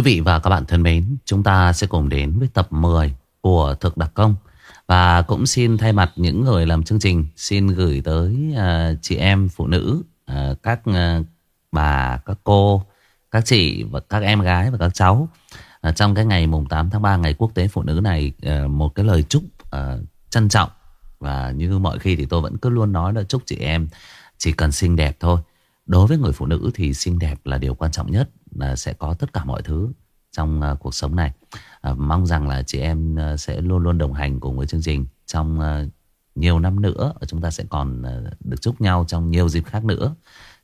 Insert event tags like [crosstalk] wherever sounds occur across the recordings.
Quý vị và các bạn thân mến, chúng ta sẽ cùng đến với tập 10 của Thực Đặc Công. Và cũng xin thay mặt những người làm chương trình, xin gửi tới uh, chị em phụ nữ, uh, các uh, bà, các cô, các chị và các em gái và các cháu. Uh, trong cái ngày mùng 8 tháng 3, ngày quốc tế phụ nữ này, uh, một cái lời chúc uh, trân trọng. Và như mọi khi thì tôi vẫn cứ luôn nói là chúc chị em chỉ cần xinh đẹp thôi. Đối với người phụ nữ thì xinh đẹp là điều quan trọng nhất sẽ có tất cả mọi thứ trong uh, cuộc sống này. Uh, mong rằng là chị em uh, sẽ luôn luôn đồng hành cùng với chương trình trong uh, nhiều năm nữa. Chúng ta sẽ còn uh, được chúc nhau trong nhiều dịp khác nữa.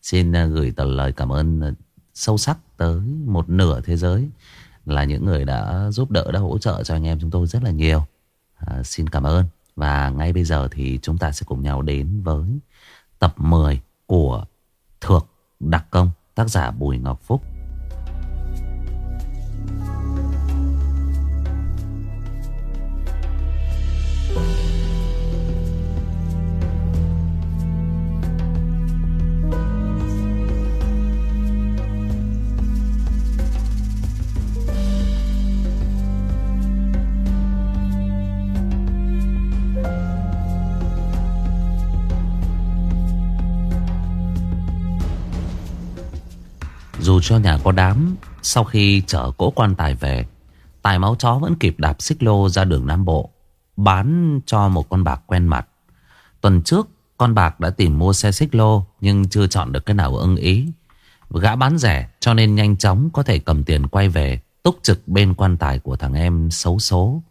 Xin uh, gửi tờ lời cảm ơn uh, sâu sắc tới một nửa thế giới là những người đã giúp đỡ, đã hỗ trợ cho anh em chúng tôi rất là nhiều. Uh, xin cảm ơn. Và ngay bây giờ thì chúng ta sẽ cùng nhau đến với tập 10 của Thược Đặc Công tác giả Bùi Ngọc Phúc. Dù cho nhà có đám, Sau khi chở cỗ quan tài về, Tài máu chó vẫn kịp đạp xích lô ra đường Nam Bộ, Bán cho một con bạc quen mặt. Tuần trước, Con bạc đã tìm mua xe xích lô, Nhưng chưa chọn được cái nào ưng ý. Gã bán rẻ, cho nên nhanh chóng Có thể cầm tiền quay về, Túc trực bên quan tài của thằng em xấu số.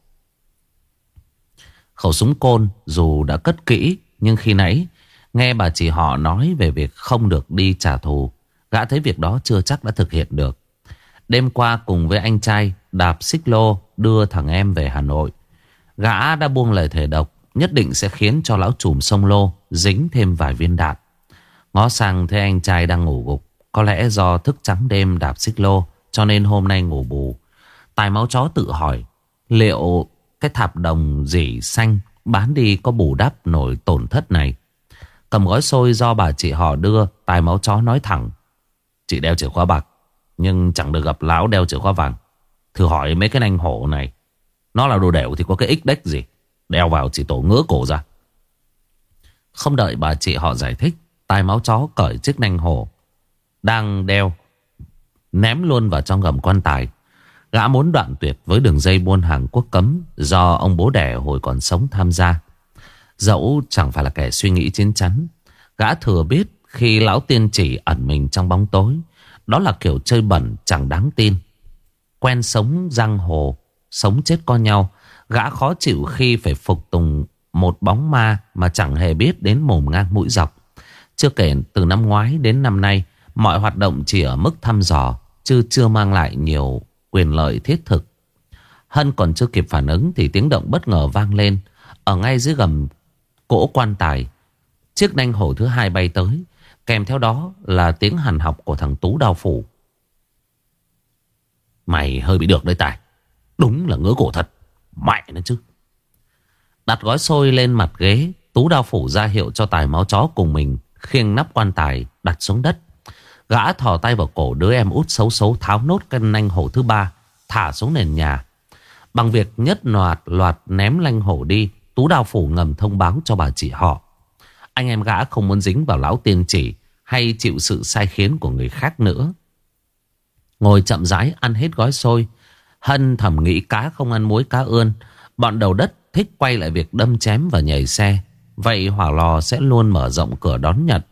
Khẩu súng côn dù đã cất kỹ, Nhưng khi nãy, Nghe bà chị họ nói về việc không được đi trả thù Gã thấy việc đó chưa chắc đã thực hiện được. Đêm qua cùng với anh trai, Đạp xích lô đưa thằng em về Hà Nội. Gã đã buông lời thể độc, Nhất định sẽ khiến cho lão trùm sông lô Dính thêm vài viên đạn. Ngó sang thấy anh trai đang ngủ gục, Có lẽ do thức trắng đêm đạp xích lô, Cho nên hôm nay ngủ bù. Tài máu chó tự hỏi, Liệu cái thạp đồng dỉ xanh Bán đi có bù đắp nổi tổn thất này? Cầm gói xôi do bà chị họ đưa, Tài máu chó nói thẳng Chị đeo chìa khóa bạc, Nhưng chẳng được gặp lão đeo chìa khóa vàng. Thử hỏi mấy cái nanh hổ này, Nó là đồ đẻo thì có cái ích đếch gì? Đeo vào chỉ tổ ngứa cổ ra. Không đợi bà chị họ giải thích, Tai máu chó cởi chiếc nanh hổ, Đang đeo, Ném luôn vào trong gầm quan tài. Gã muốn đoạn tuyệt với đường dây buôn hàng quốc cấm Do ông bố đẻ hồi còn sống tham gia. Dẫu chẳng phải là kẻ suy nghĩ chín chắn, Gã thừa biết khi lão tiên chỉ ẩn mình trong bóng tối. Đó là kiểu chơi bẩn, chẳng đáng tin. Quen sống giang hồ, Sống chết con nhau, Gã khó chịu khi phải phục tùng Một bóng ma mà chẳng hề biết đến mồm ngang mũi dọc. Chưa kể từ năm ngoái đến năm nay, Mọi hoạt động chỉ ở mức thăm dò, Chứ chưa mang lại nhiều quyền lợi thiết thực. Hân còn chưa kịp phản ứng Thì tiếng động bất ngờ vang lên. Ở ngay dưới gầm cỗ quan tài, Chiếc nanh hổ thứ hai bay tới. Kèm theo đó là tiếng hàn học của thằng Tú đao phủ. Mày hơi bị được đấy Tài. Đúng là ngứa cổ thật. Mẹ nó chứ. Đặt gói xôi lên mặt ghế. Tú đao phủ ra hiệu cho Tài máu chó cùng mình. Khiêng nắp quan tài, đặt xuống đất. Gã thò tay vào cổ đứa em út xấu xấu tháo nốt cân nanh hổ thứ ba. Thả xuống nền nhà. Bằng việc nhất loạt loạt ném lanh hổ đi. Tú đao phủ ngầm thông báo cho bà chị họ. Anh em gã không muốn dính vào lão tiên chỉ hay chịu sự sai khiến của người khác nữa. Ngồi chậm rãi ăn hết gói xôi. Hân thầm nghĩ cá không ăn muối cá ươn. Bọn đầu đất thích quay lại việc đâm chém và nhảy xe. Vậy hỏa lò sẽ luôn mở rộng cửa đón Nhật.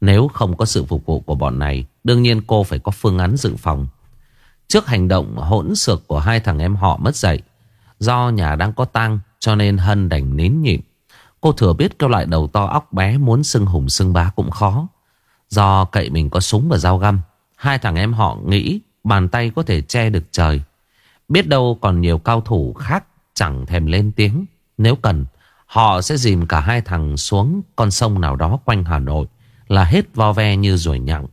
Nếu không có sự phục vụ của bọn này, đương nhiên cô phải có phương án dự phòng. Trước hành động hỗn xược của hai thằng em họ mất dậy, do nhà đang có tang cho nên Hân đành nín nhịn. Cô thừa biết cái loại đầu to óc bé muốn xưng hùng xưng bá cũng khó. Do cậy mình có súng và dao găm, hai thằng em họ nghĩ bàn tay có thể che được trời. Biết đâu còn nhiều cao thủ khác chẳng thèm lên tiếng. Nếu cần, họ sẽ dìm cả hai thằng xuống con sông nào đó quanh Hà Nội là hết vo ve như rồi nhặng.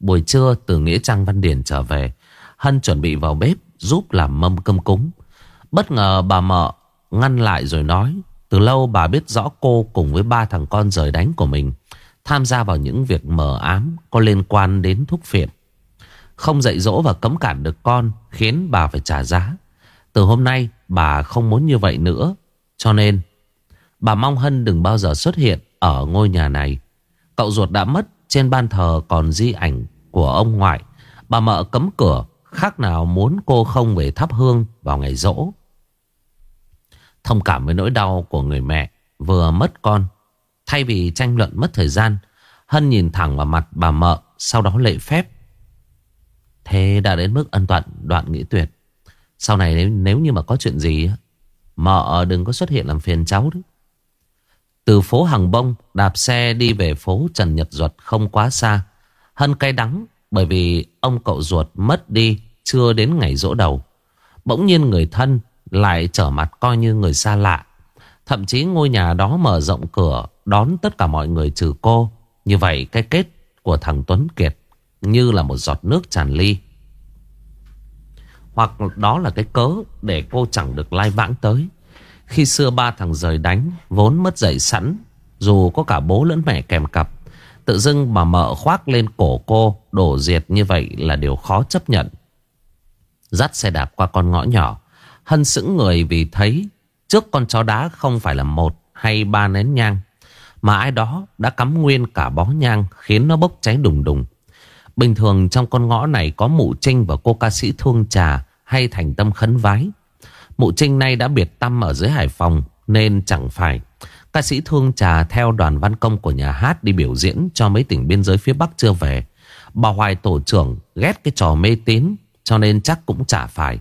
Buổi trưa từ Nghĩa Trang Văn Điển trở về, Hân chuẩn bị vào bếp giúp làm mâm cơm cúng. Bất ngờ bà mợ ngăn lại rồi nói từ lâu bà biết rõ cô cùng với ba thằng con rời đánh của mình, tham gia vào những việc mờ ám có liên quan đến thuốc phiện. Không dạy dỗ và cấm cản được con Khiến bà phải trả giá. Từ hôm nay, bà không muốn như vậy nữa. Cho nên, Bà mong Hân đừng bao giờ xuất hiện Ở ngôi nhà này. Cậu ruột đã mất, Trên ban thờ còn di ảnh của ông ngoại. Bà mợ cấm cửa, Khác nào muốn cô không về thắp hương vào ngày rỗ. Thông cảm với nỗi đau của người mẹ Vừa mất con. Thay vì tranh luận mất thời gian Hân nhìn thẳng vào mặt bà mợ Sau đó lệ phép. Thế đã đến mức ân toàn đoạn nghĩ tuyệt. Sau này nếu, nếu như mà có chuyện gì Mợ đừng có xuất hiện làm phiền cháu đấy. Từ phố Hàng Bông Đạp xe đi về phố Trần Nhật Duật không quá xa. Hân cay đắng Bởi vì ông cậu ruột mất đi Chưa đến ngày rỗ đầu. Bỗng nhiên người thân lại trở mặt coi như người xa lạ. Thậm chí ngôi nhà đó mở rộng cửa, Đón tất cả mọi người trừ cô. Như vậy cái kết của thằng Tuấn Kiệt Như là một giọt nước tràn ly. Hoặc đó là cái cớ Để cô chẳng được lai vãng tới. Khi xưa ba thằng rời đánh, Vốn mất dậy sẵn, Dù có cả bố lẫn mẹ kèm cặp, Tự dưng bà mợ khoác lên cổ cô, Đổ diệt như vậy là điều khó chấp nhận. Dắt xe đạp qua con ngõ nhỏ Hân sững người vì thấy Trước con chó đá không phải là một hay ba nén nhang, Mà ai đó đã cắm nguyên cả bó nhang Khiến nó bốc cháy đùng đùng. Bình thường trong con ngõ này có mụ trinh và cô ca sĩ thương trà Hay thành tâm khấn vái. Mụ trinh nay đã biệt tâm ở dưới Hải Phòng, Nên chẳng phải. Ca sĩ thương trà theo đoàn văn công của nhà hát Đi biểu diễn cho mấy tỉnh biên giới phía Bắc chưa về. Bà Hoài tổ trưởng ghét cái trò mê tín, Cho nên chắc cũng chả phải.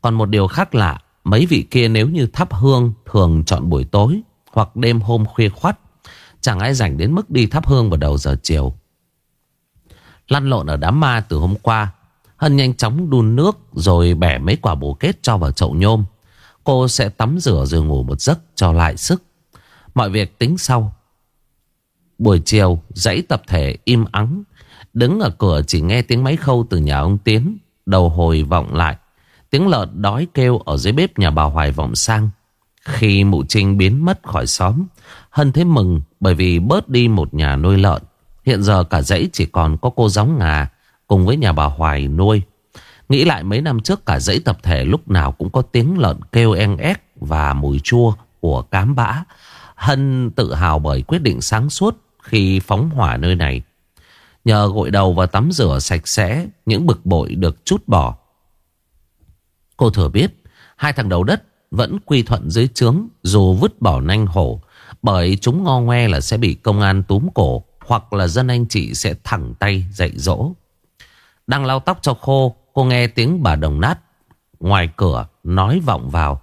Còn một điều khác lạ Mấy vị kia nếu như thắp hương thường chọn buổi tối hoặc đêm hôm khuya khoắt. Chẳng ai rảnh đến mức đi thắp hương vào đầu giờ chiều. Lăn lộn ở đám ma từ hôm qua. Hân nhanh chóng đun nước rồi bẻ mấy quả bồ kết cho vào chậu nhôm. Cô sẽ tắm rửa rồi ngủ một giấc cho lại sức. Mọi việc tính sau. Buổi chiều, dãy tập thể im ắng. Đứng ở cửa chỉ nghe tiếng máy khâu từ nhà ông Tiến. Đầu hồi vọng lại. Tiếng lợn đói kêu ở dưới bếp nhà bà Hoài vọng sang. Khi mụ Trinh biến mất khỏi xóm, Hân thấy mừng bởi vì bớt đi một nhà nuôi lợn. Hiện giờ cả dãy chỉ còn có cô gióng ngà cùng với nhà bà Hoài nuôi. Nghĩ lại mấy năm trước cả dãy tập thể lúc nào cũng có tiếng lợn kêu en ép và mùi chua của cám bã. Hân tự hào bởi quyết định sáng suốt khi phóng hỏa nơi này. Nhờ gội đầu và tắm rửa sạch sẽ, những bực bội được chút bỏ. Cô thừa biết, Hai thằng đầu đất vẫn quy thuận dưới trướng Dù vứt bỏ nanh hổ, Bởi chúng ngo ngoe là sẽ bị công an túm cổ Hoặc là dân anh chị sẽ thẳng tay dạy dỗ. Đang lau tóc cho khô, Cô nghe tiếng bà đồng nát, Ngoài cửa nói vọng vào.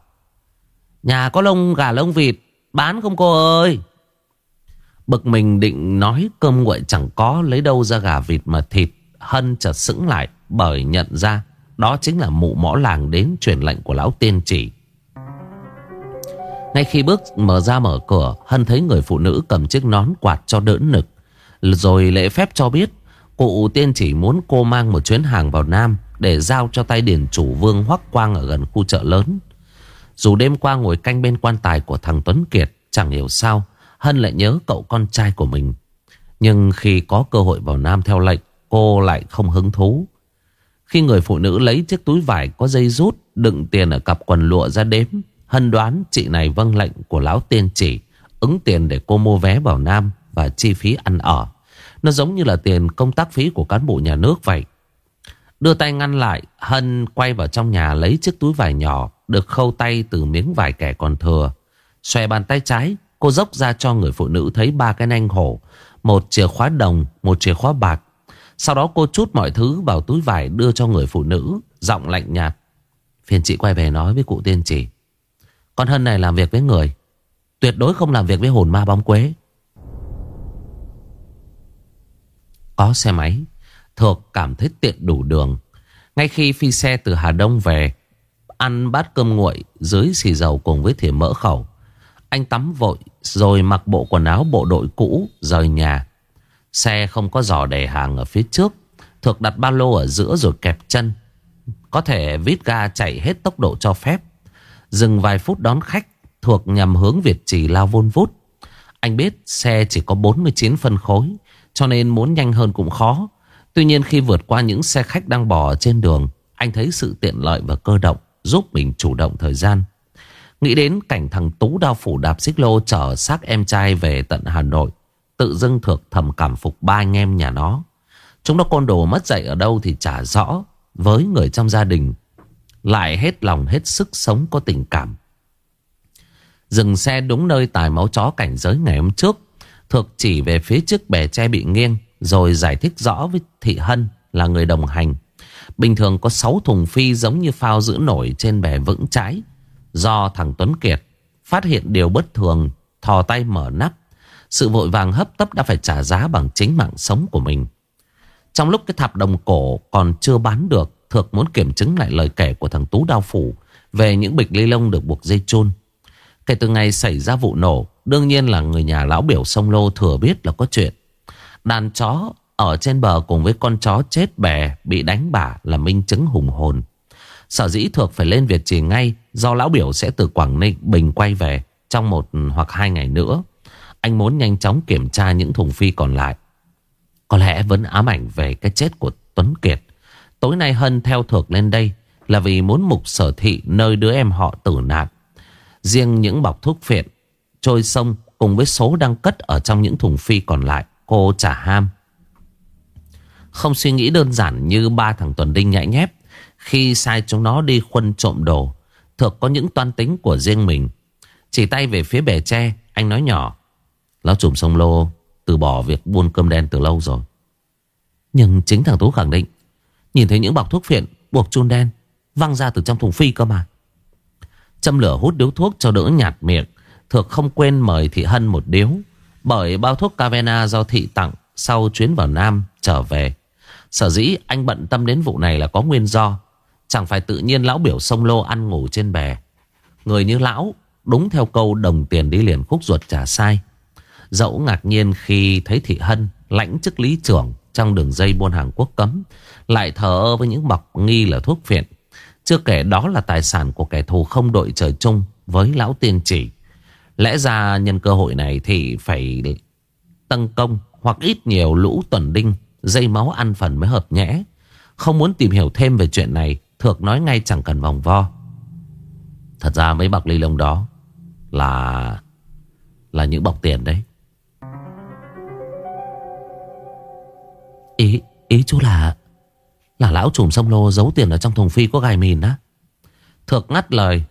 Nhà có lông gà lông vịt, Bán không cô ơi? Bực mình định nói cơm nguội chẳng có Lấy đâu ra gà vịt mà thịt, Hân chợt sững lại Bởi nhận ra đó chính là mụ mõ làng đến truyền lệnh của lão tiên chỉ. Ngay khi bước mở ra mở cửa, Hân thấy người phụ nữ cầm chiếc nón quạt cho đỡ nực. Rồi lễ phép cho biết, Cụ tiên chỉ muốn cô mang một chuyến hàng vào Nam Để giao cho tay điển chủ vương Hoắc Quang ở gần khu chợ lớn. Dù đêm qua ngồi canh bên quan tài của thằng Tuấn Kiệt, Chẳng hiểu sao, Hân lại nhớ cậu con trai của mình. Nhưng khi có cơ hội vào Nam theo lệnh, Cô lại không hứng thú khi người phụ nữ lấy chiếc túi vải có dây rút đựng tiền ở cặp quần lụa ra đếm, hân đoán chị này vâng lệnh của lão tiên chỉ, ứng tiền để cô mua vé vào Nam và chi phí ăn ở. Nó giống như là tiền công tác phí của cán bộ nhà nước vậy. Đưa tay ngăn lại, Hân quay vào trong nhà lấy chiếc túi vải nhỏ được khâu tay từ miếng vải kẻ còn thừa. Xòe bàn tay trái, cô dốc ra cho người phụ nữ thấy ba cái nanh hổ, một chìa khóa đồng, một chìa khóa bạc sau đó cô chút mọi thứ vào túi vải đưa cho người phụ nữ, Giọng lạnh nhạt. Phiền chị quay về nói với cụ tiên chỉ Con Hân này làm việc với người, Tuyệt đối không làm việc với hồn ma bóng quế. Có xe máy, Thược cảm thấy tiện đủ đường. Ngay khi phi xe từ Hà Đông về, Ăn bát cơm nguội Dưới xì dầu cùng với thìa mỡ khẩu, Anh tắm vội Rồi mặc bộ quần áo bộ đội cũ Rời nhà. Xe không có giỏ để hàng ở phía trước. Thược đặt ba lô ở giữa rồi kẹp chân. Có thể vít ga chạy hết tốc độ cho phép. Dừng vài phút đón khách Thuộc nhằm hướng Việt Trì lao vôn vút. Anh biết xe chỉ có 49 phân khối, Cho nên muốn nhanh hơn cũng khó. Tuy nhiên khi vượt qua những xe khách đang bò trên đường, Anh thấy sự tiện lợi và cơ động Giúp mình chủ động thời gian. Nghĩ đến cảnh thằng Tú đao phủ đạp xích lô Chở xác em trai về tận Hà Nội Tự dưng thược thầm cảm phục ba anh em nhà nó. Chúng nó côn đồ mất dạy ở đâu thì chả rõ. Với người trong gia đình, Lại hết lòng, hết sức sống có tình cảm. Dừng xe đúng nơi tài máu chó cảnh giới ngày hôm trước Thược chỉ về phía trước bè tre bị nghiêng, Rồi giải thích rõ với Thị Hân là người đồng hành. Bình thường có 6 thùng phi giống như phao giữ nổi trên bè vững chãi. Do thằng Tuấn Kiệt phát hiện điều bất thường, Thò tay mở nắp. Sự vội vàng hấp tấp đã phải trả giá bằng chính mạng sống của mình. Trong lúc cái thạp đồng cổ còn chưa bán được, Thược muốn kiểm chứng lại lời kể của thằng Tú Đao Phủ Về những bịch ly lông được buộc dây chôn. Kể từ ngày xảy ra vụ nổ, Đương nhiên là người nhà lão biểu sông lô thừa biết là có chuyện. Đàn chó ở trên bờ cùng với con chó chết bè Bị đánh bả là minh chứng hùng hồn. Sở dĩ thuộc phải lên Việt Trì ngay Do lão biểu sẽ từ Quảng Ninh Bình quay về Trong một hoặc hai ngày nữa. Anh muốn nhanh chóng kiểm tra những thùng phi còn lại. Có lẽ vẫn ám ảnh về cái chết của Tuấn Kiệt. Tối nay Hân theo thuộc lên đây Là vì muốn mục sở thị nơi đứa em họ tử nạn. Riêng những bọc thuốc phiện, Trôi sông cùng với số đang cất Ở trong những thùng phi còn lại, Cô trả ham. Không suy nghĩ đơn giản như ba thằng Tuần Đinh nhãi nhép, Khi sai chúng nó đi khuân trộm đồ Thực có những toan tính của riêng mình. Chỉ tay về phía bè tre, Anh nói nhỏ Lão trùm sông lô từ bỏ việc buôn cơm đen từ lâu rồi. Nhưng chính thằng Tú khẳng định, Nhìn thấy những bọc thuốc phiện Buộc chun đen Văng ra từ trong thùng phi cơ mà. Châm lửa hút điếu thuốc cho đỡ nhạt miệng, Thược không quên mời Thị Hân một điếu, Bởi bao thuốc Cavena do Thị tặng Sau chuyến vào Nam trở về. Sở dĩ anh bận tâm đến vụ này là có nguyên do, Chẳng phải tự nhiên lão biểu sông lô ăn ngủ trên bè. Người như lão Đúng theo câu đồng tiền đi liền khúc ruột trả sai. Dẫu ngạc nhiên khi thấy Thị Hân Lãnh chức lý trưởng Trong đường dây buôn hàng quốc cấm Lại thờ ơ với những bọc nghi là thuốc phiện chưa kể đó là tài sản của kẻ thù không đội trời chung với lão tiên chỉ. Lẽ ra nhân cơ hội này thì phải tăng công hoặc ít nhiều lũ tuần đinh, dây máu ăn phần mới hợp nhẽ. Không muốn tìm hiểu thêm về chuyện này, Thược nói ngay chẳng cần vòng vo. Thật ra mấy bọc ly lông đó là là những bọc tiền đấy. Ý, ý chú là là lão trùm sông lô giấu tiền ở trong thùng phi có gai mìn á. Thược ngắt lời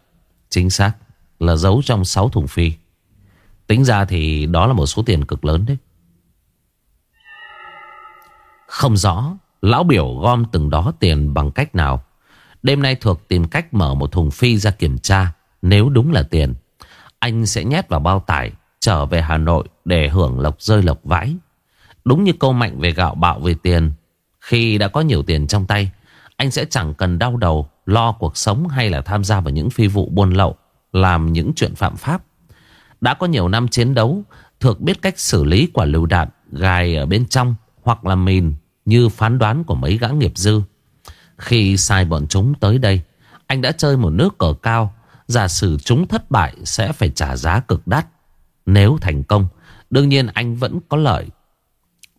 Chính xác là giấu trong 6 thùng phi. Tính ra thì đó là một số tiền cực lớn đấy. Không rõ Lão biểu gom từng đó tiền bằng cách nào. Đêm nay Thược tìm cách mở một thùng phi ra kiểm tra Nếu đúng là tiền. Anh sẽ nhét vào bao tải Trở về Hà Nội để hưởng lộc rơi lộc vãi. Đúng như câu mạnh về gạo bạo về tiền, khi đã có nhiều tiền trong tay, Anh sẽ chẳng cần đau đầu, Lo cuộc sống hay là tham gia vào những phi vụ buôn lậu, Làm những chuyện phạm pháp. Đã có nhiều năm chiến đấu, Thược biết cách xử lý quả lựu đạn Gài ở bên trong Hoặc là mìn Như phán đoán của mấy gã nghiệp dư. Khi sai bọn chúng tới đây, Anh đã chơi một nước cờ cao, Giả sử chúng thất bại Sẽ phải trả giá cực đắt. Nếu thành công, Đương nhiên anh vẫn có lợi.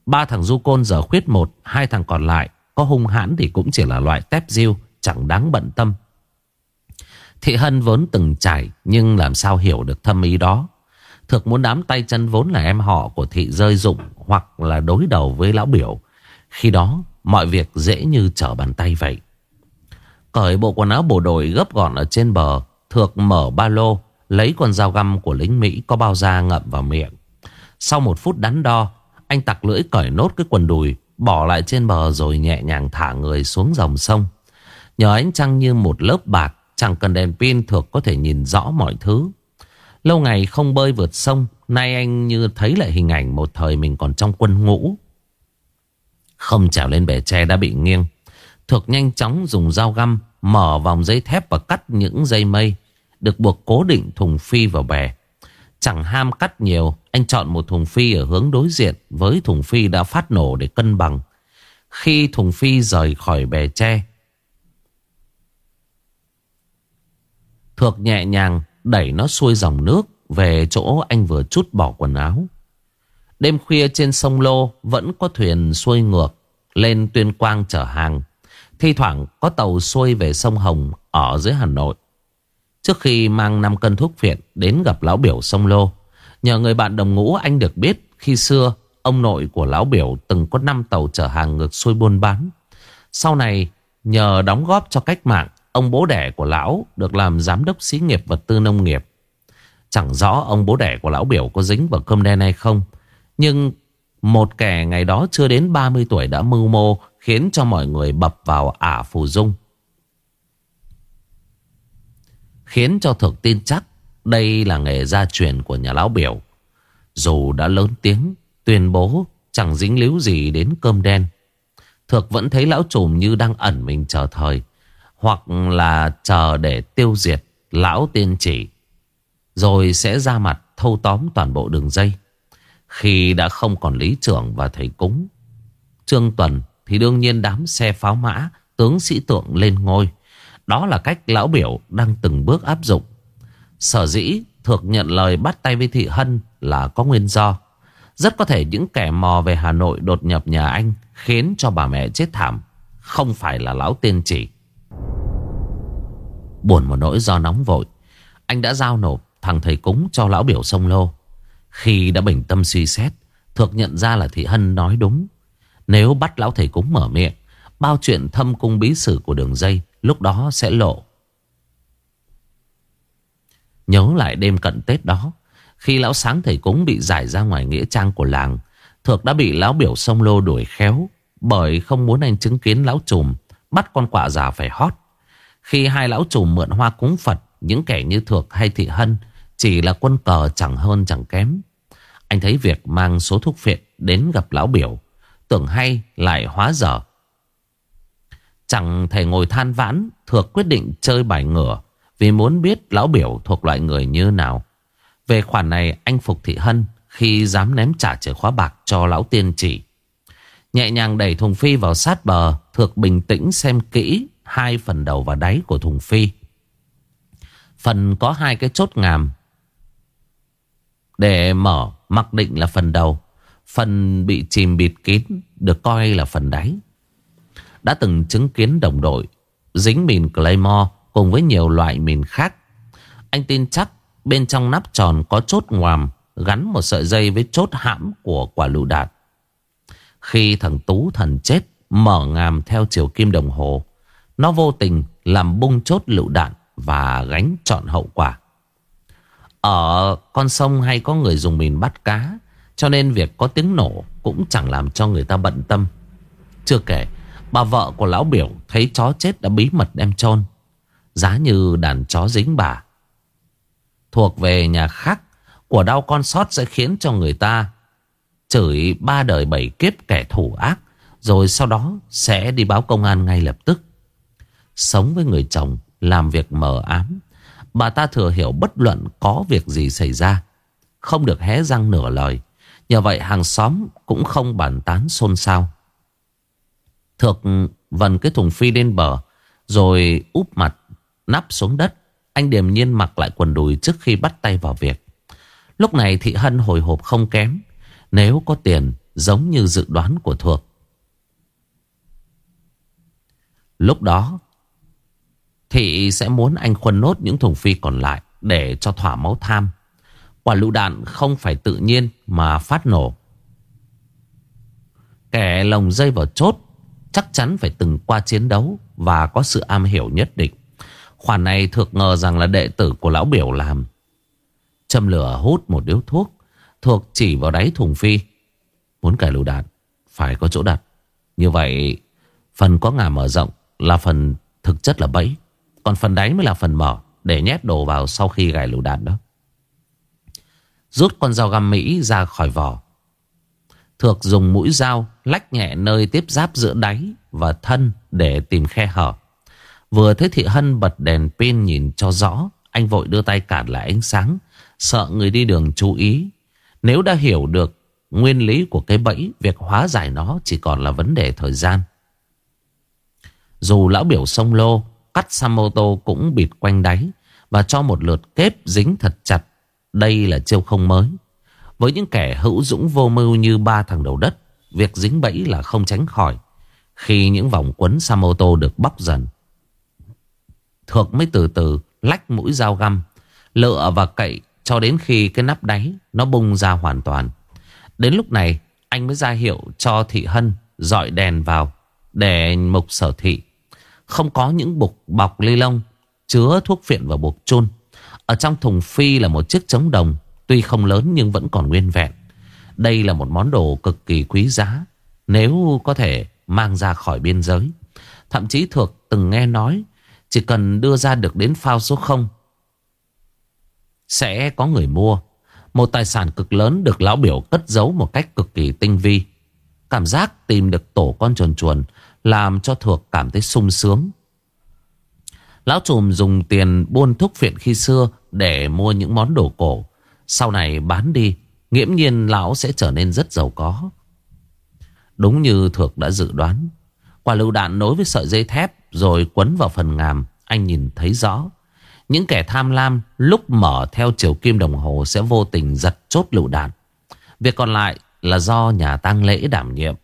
Ba thằng du côn giờ khuyết một, Hai thằng còn lại, Có hung hãn thì cũng chỉ là loại tép diêu, Chẳng đáng bận tâm. Thị Hân vốn từng trải, Nhưng làm sao hiểu được thâm ý đó. Thực muốn đám tay chân vốn là em họ của thị rơi dụng Hoặc là đối đầu với lão biểu. Khi đó, mọi việc dễ như trở bàn tay vậy. Cởi bộ quần áo bộ đội gấp gọn ở trên bờ, Thược mở ba lô, Lấy con dao găm của lính Mỹ có bao da ngậm vào miệng. Sau một phút đắn đo anh tặc lưỡi cởi nốt cái quần đùi, Bỏ lại trên bờ rồi nhẹ nhàng thả người xuống dòng sông. Nhờ ánh trăng như một lớp bạc, Chẳng cần đèn pin thuộc có thể nhìn rõ mọi thứ. Lâu ngày không bơi vượt sông, Nay anh như thấy lại hình ảnh một thời mình còn trong quân ngũ. Không trèo lên bể tre đã bị nghiêng. Thuộc nhanh chóng dùng dao găm, Mở vòng dây thép và cắt những dây mây, Được buộc cố định thùng phi vào bè Chẳng ham cắt nhiều, Anh chọn một thùng phi ở hướng đối diện Với thùng phi đã phát nổ để cân bằng Khi thùng phi rời khỏi bè tre, Thược nhẹ nhàng đẩy nó xuôi dòng nước Về chỗ anh vừa chút bỏ quần áo Đêm khuya trên sông Lô Vẫn có thuyền xuôi ngược lên Tuyên Quang chở hàng. Thi thoảng có tàu xuôi về sông Hồng ở dưới Hà Nội. Trước khi mang 5 cân thuốc phiện đến gặp lão biểu sông Lô, nhờ người bạn đồng ngũ anh được biết khi xưa ông nội của lão biểu từng có 5 tàu chở hàng ngược xuôi buôn bán. Sau này nhờ đóng góp cho cách mạng, ông bố đẻ của lão được làm giám đốc xí nghiệp vật tư nông nghiệp. Chẳng rõ ông bố đẻ của lão biểu có dính vào cơm đen hay không. Nhưng một kẻ ngày đó chưa đến 30 tuổi đã mưu mô khiến cho mọi người bập vào ả phù dung. Khiến cho thực tin chắc đây là nghề gia truyền của nhà lão biểu. Dù đã lớn tiếng tuyên bố chẳng dính líu gì đến cơm đen. Thực vẫn thấy lão trùm như đang ẩn mình chờ thời. Hoặc là chờ để tiêu diệt lão tiên chỉ. Rồi sẽ ra mặt thâu tóm toàn bộ đường dây. Khi đã không còn lý trưởng và thầy cúng. Trương Tuần thì đương nhiên đám xe pháo mã, tướng sĩ tượng lên ngôi. Đó là cách lão biểu đang từng bước áp dụng. Sở dĩ thuộc nhận lời bắt tay với Thị Hân là có nguyên do. Rất có thể những kẻ mò về Hà Nội đột nhập nhà anh khiến cho bà mẹ chết thảm. Không phải là lão tiên chỉ. Buồn một nỗi do nóng vội. Anh đã giao nộp thằng thầy cúng cho lão biểu sông lô. Khi đã bình tâm suy xét, Thược nhận ra là Thị Hân nói đúng. Nếu bắt lão thầy cúng mở miệng, bao chuyện thâm cung bí sử của đường dây lúc đó sẽ lộ. Nhớ lại đêm cận Tết đó, khi lão sáng thầy cúng bị giải ra ngoài nghĩa trang của làng, Thược đã bị lão biểu sông lô đuổi khéo bởi không muốn anh chứng kiến lão trùm bắt con quạ già phải hót. Khi hai lão trùm mượn hoa cúng Phật, những kẻ như Thược hay Thị Hân chỉ là quân cờ chẳng hơn chẳng kém. Anh thấy việc mang số thuốc phiện đến gặp lão biểu, tưởng hay lại hóa dở. Chẳng thể ngồi than vãn, Thược quyết định chơi bài ngửa vì muốn biết lão biểu thuộc loại người như nào. Về khoản này anh Phục Thị Hân khi dám ném trả chìa khóa bạc cho lão tiên chỉ. Nhẹ nhàng đẩy thùng phi vào sát bờ, Thược bình tĩnh xem kỹ hai phần đầu và đáy của thùng phi. Phần có hai cái chốt ngàm. Để mở mặc định là phần đầu. Phần bị chìm bịt kín được coi là phần đáy. Đã từng chứng kiến đồng đội dính mìn Claymore cùng với nhiều loại mìn khác. Anh tin chắc bên trong nắp tròn có chốt ngoàm gắn một sợi dây với chốt hãm của quả lựu đạn. Khi thằng Tú thần chết mở ngàm theo chiều kim đồng hồ, nó vô tình làm bung chốt lựu đạn và gánh trọn hậu quả. Ở con sông hay có người dùng mìn bắt cá, cho nên việc có tiếng nổ cũng chẳng làm cho người ta bận tâm. Chưa kể, bà vợ của lão biểu thấy chó chết đã bí mật đem chôn. Giá như đàn chó dính bà. Thuộc về nhà khác, Của đau con sót sẽ khiến cho người ta Chửi ba đời bảy kiếp kẻ thủ ác, Rồi sau đó sẽ đi báo công an ngay lập tức. Sống với người chồng, Làm việc mờ ám, Bà ta thừa hiểu bất luận có việc gì xảy ra, Không được hé răng nửa lời. Nhờ vậy hàng xóm cũng không bàn tán xôn xao. Thược vần cái thùng phi lên bờ, Rồi úp mặt Nắp xuống đất. Anh điềm nhiên mặc lại quần đùi trước khi bắt tay vào việc. Lúc này Thị Hân hồi hộp không kém. Nếu có tiền, giống như dự đoán của Thuộc Lúc đó, Thị sẽ muốn anh khuân nốt những thùng phi còn lại Để cho thỏa máu tham. Quả lựu đạn không phải tự nhiên mà phát nổ. Kẻ lồng dây vào chốt Chắc chắn phải từng qua chiến đấu Và có sự am hiểu nhất định Khoản này thược ngờ rằng là đệ tử của lão biểu làm. Châm lửa hút một điếu thuốc. Thuộc chỉ vào đáy thùng phi. Muốn cải lựu đạn. Phải có chỗ đặt. Như vậy, phần có ngả mở rộng là phần thực chất là bẫy. Còn phần đáy mới là phần mở. Để nhét đồ vào sau khi gài lựu đạn đó. Rút con dao găm Mỹ ra khỏi vỏ. Thược dùng mũi dao lách nhẹ nơi tiếp giáp giữa đáy và thân để tìm khe hở. Vừa thấy Thị Hân bật đèn pin nhìn cho rõ, Anh vội đưa tay cản lại ánh sáng, Sợ người đi đường chú ý. Nếu đã hiểu được nguyên lý của cái bẫy, Việc hóa giải nó chỉ còn là vấn đề thời gian. Dù lão biểu sông lô, Cắt Samoto cũng bịt quanh đáy Và cho một lượt kép dính thật chặt. Đây là chiêu không mới. Với những kẻ hữu dũng vô mưu như ba thằng đầu đất Việc dính bẫy là không tránh khỏi Khi những vòng quấn samoto mô tô được bóc dần Thược mới từ từ lách mũi dao găm Lựa và cậy cho đến khi cái nắp đáy Nó bung ra hoàn toàn Đến lúc này anh mới ra hiệu cho Thị Hân dọi đèn vào để mục sở thị. Không có những bục bọc ly lông chứa thuốc phiện và bột chôn. Ở trong thùng phi là một chiếc trống đồng, tuy không lớn nhưng vẫn còn nguyên vẹn. Đây là một món đồ cực kỳ quý giá, nếu có thể mang ra khỏi biên giới. Thậm chí thuộc từng nghe nói, chỉ cần đưa ra được đến phao số 0, sẽ có người mua. Một tài sản cực lớn được lão biểu cất giấu một cách cực kỳ tinh vi. Cảm giác tìm được tổ con chuồn chuồn làm cho Thuộc cảm thấy sung sướng. Lão trùm dùng tiền buôn thuốc phiện khi xưa để mua những món đồ cổ. Sau này bán đi, nghiễm nhiên lão sẽ trở nên rất giàu có. Đúng như Thược đã dự đoán. Quả lựu đạn nối với sợi dây thép rồi quấn vào phần ngàm. Anh nhìn thấy rõ. Những kẻ tham lam lúc mở theo chiều kim đồng hồ sẽ vô tình giật chốt lựu đạn. Việc còn lại là do nhà tang lễ đảm nhiệm.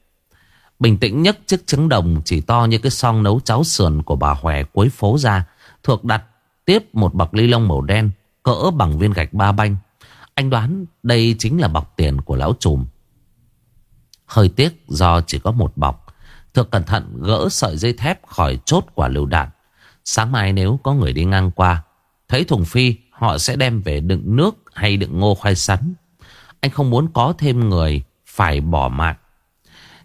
Bình tĩnh nhất chiếc trứng đồng chỉ to như cái song nấu cháo sườn của bà Hòe cuối phố ra. Thuộc đặt tiếp một bọc ly lông màu đen cỡ bằng viên gạch ba banh. Anh đoán đây chính là bọc tiền của lão trùm. Hơi tiếc do chỉ có một bọc. Thược cẩn thận gỡ sợi dây thép khỏi chốt quả lựu đạn. Sáng mai nếu có người đi ngang qua, thấy thùng phi, họ sẽ đem về đựng nước hay đựng ngô khoai sắn. Anh không muốn có thêm người phải bỏ mạng.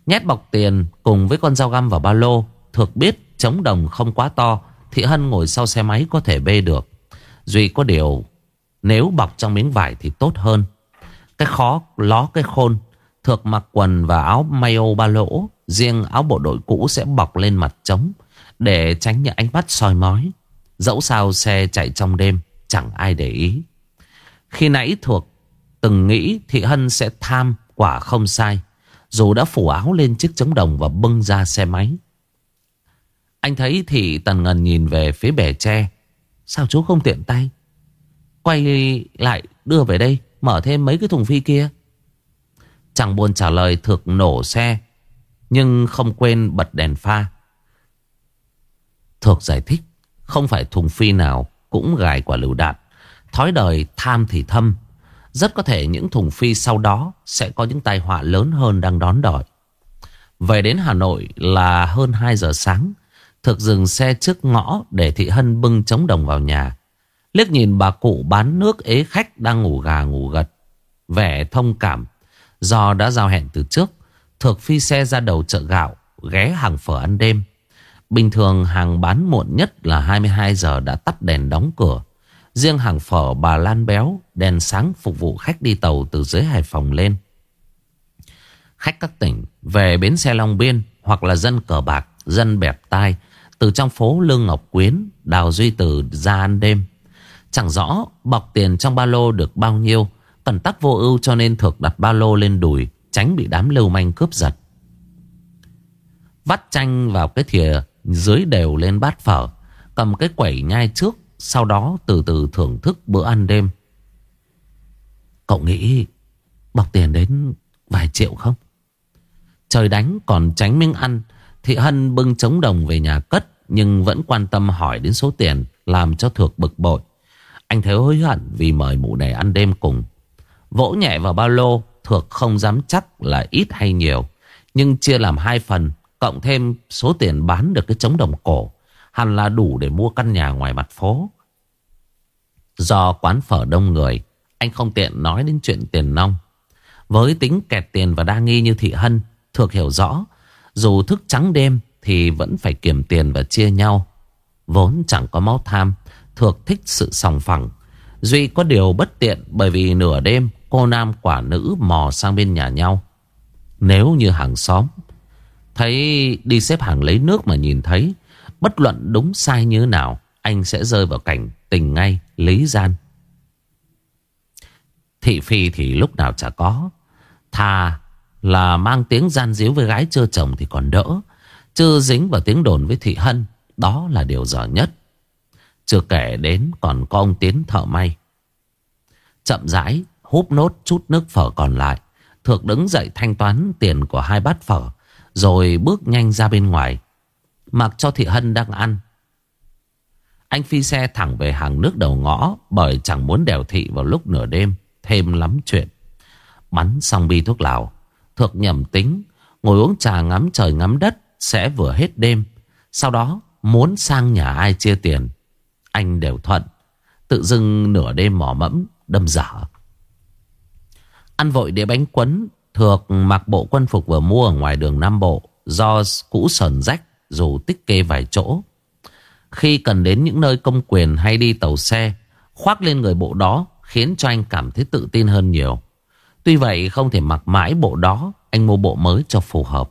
Nhét bọc tiền cùng với con dao găm vào ba lô. Thược biết chống đồng không quá to. Thị Hân ngồi sau xe máy có thể bê được. Duy có điều nếu bọc trong miếng vải thì tốt hơn. Cái khó, ló cái khôn. Thược mặc quần và áo mayo ba lỗ. Riêng áo bộ đội cũ sẽ bọc lên mặt trống. Để tránh những ánh mắt soi mói. Dẫu sao xe chạy trong đêm, Chẳng ai để ý Khi nãy thuộc từng nghĩ Thị Hân sẽ tham, quả không sai, Dù đã phủ áo lên chiếc trống đồng Và bưng ra xe máy Anh thấy Thị Tần Ngần nhìn về phía bể tre Sao chú không tiện tay Quay lại đưa về đây, Mở thêm mấy cái thùng phi kia Chẳng buồn trả lời thực nổ xe, Nhưng không quên bật đèn pha Thực giải thích, Không phải thùng phi nào Cũng gài quả lựu đạn Thói đời tham thì thâm, rất có thể những thùng phi sau đó sẽ có những tai họa lớn hơn đang đón đợi. Về đến Hà Nội là hơn 2 giờ sáng. Thực dừng xe trước ngõ để Thị Hân bưng chống đồng vào nhà. Liếc nhìn bà cụ bán nước ế khách đang ngủ gà ngủ gật. Vẻ thông cảm. Do đã giao hẹn từ trước, Thược phi xe ra đầu chợ gạo, ghé hàng phở ăn đêm. Bình thường hàng bán muộn nhất là 22 giờ đã tắt đèn đóng cửa. Riêng hàng phở bà Lan Béo đèn sáng phục vụ khách đi tàu từ dưới Hải Phòng lên. Khách các tỉnh về bến xe Long Biên hoặc là dân cờ bạc, dân bẹp tai từ trong phố Lương Ngọc Quyến, Đào Duy Từ ra ăn đêm. Chẳng rõ bọc tiền trong ba lô được bao nhiêu, cần tắc vô ưu cho nên thực đặt ba lô lên đùi, tránh bị đám lưu manh cướp giật. Vắt chanh vào cái thìa dưới đều lên bát phở, cầm cái quẩy nhai trước sau đó từ từ thưởng thức bữa ăn đêm. Cậu nghĩ Bọc tiền đến vài triệu không? Trời đánh còn tránh miếng ăn Thị Hân bưng trống đồng về nhà cất Nhưng vẫn quan tâm hỏi đến số tiền Làm cho Thược bực bội. Anh thấy hối hận vì mời mụ này ăn đêm cùng. Vỗ nhẹ vào ba lô thuộc không dám chắc là ít hay nhiều. Nhưng chia làm hai phần, Cộng thêm số tiền bán được cái trống đồng cổ, Hẳn là đủ để mua căn nhà ngoài mặt phố. Do quán phở đông người, Anh không tiện nói đến chuyện tiền nong. Với tính kẹt tiền và đa nghi như thị hân, Thược hiểu rõ, Dù thức trắng đêm Thì vẫn phải kiểm tiền và chia nhau. Vốn chẳng có máu tham Thược thích sự sòng phẳng. Duy có điều bất tiện Bởi vì nửa đêm cô nam quả nữ mò sang bên nhà nhau. Nếu như hàng xóm Thấy đi xếp hàng lấy nước mà nhìn thấy, Bất luận đúng sai như nào, Anh sẽ rơi vào cảnh tình ngay, Lý gian. Thị phi thì lúc nào chả có. Thà là mang tiếng gian díu với gái chưa chồng thì còn đỡ. Chưa dính vào tiếng đồn với thị hân, Đó là điều dở nhất. Chưa kể đến còn có ông Tiến thợ may. Chậm rãi, húp nốt chút nước phở còn lại. Thược đứng dậy thanh toán tiền của hai bát phở, Rồi bước nhanh ra bên ngoài. Mặc cho Thị Hân đang ăn. Anh phi xe thẳng về hàng nước đầu ngõ, Bởi chẳng muốn đèo thị vào lúc nửa đêm, Thêm lắm chuyện. Bắn xong bi thuốc lào, Thược nhầm tính, Ngồi uống trà ngắm trời ngắm đất Sẽ vừa hết đêm. Sau đó, muốn sang nhà ai chia tiền. Anh đều thuận, Tự dưng nửa đêm mỏ mẫm, Đâm dở. Ăn vội đĩa bánh quấn Thược mặc bộ quân phục vừa mua ở ngoài đường Nam Bộ Do cũ sờn rách Dù tích kê vài chỗ. Khi cần đến những nơi công quyền hay đi tàu xe, Khoác lên người bộ đó Khiến cho anh cảm thấy tự tin hơn nhiều. Tuy vậy không thể mặc mãi bộ đó, Anh mua bộ mới cho phù hợp.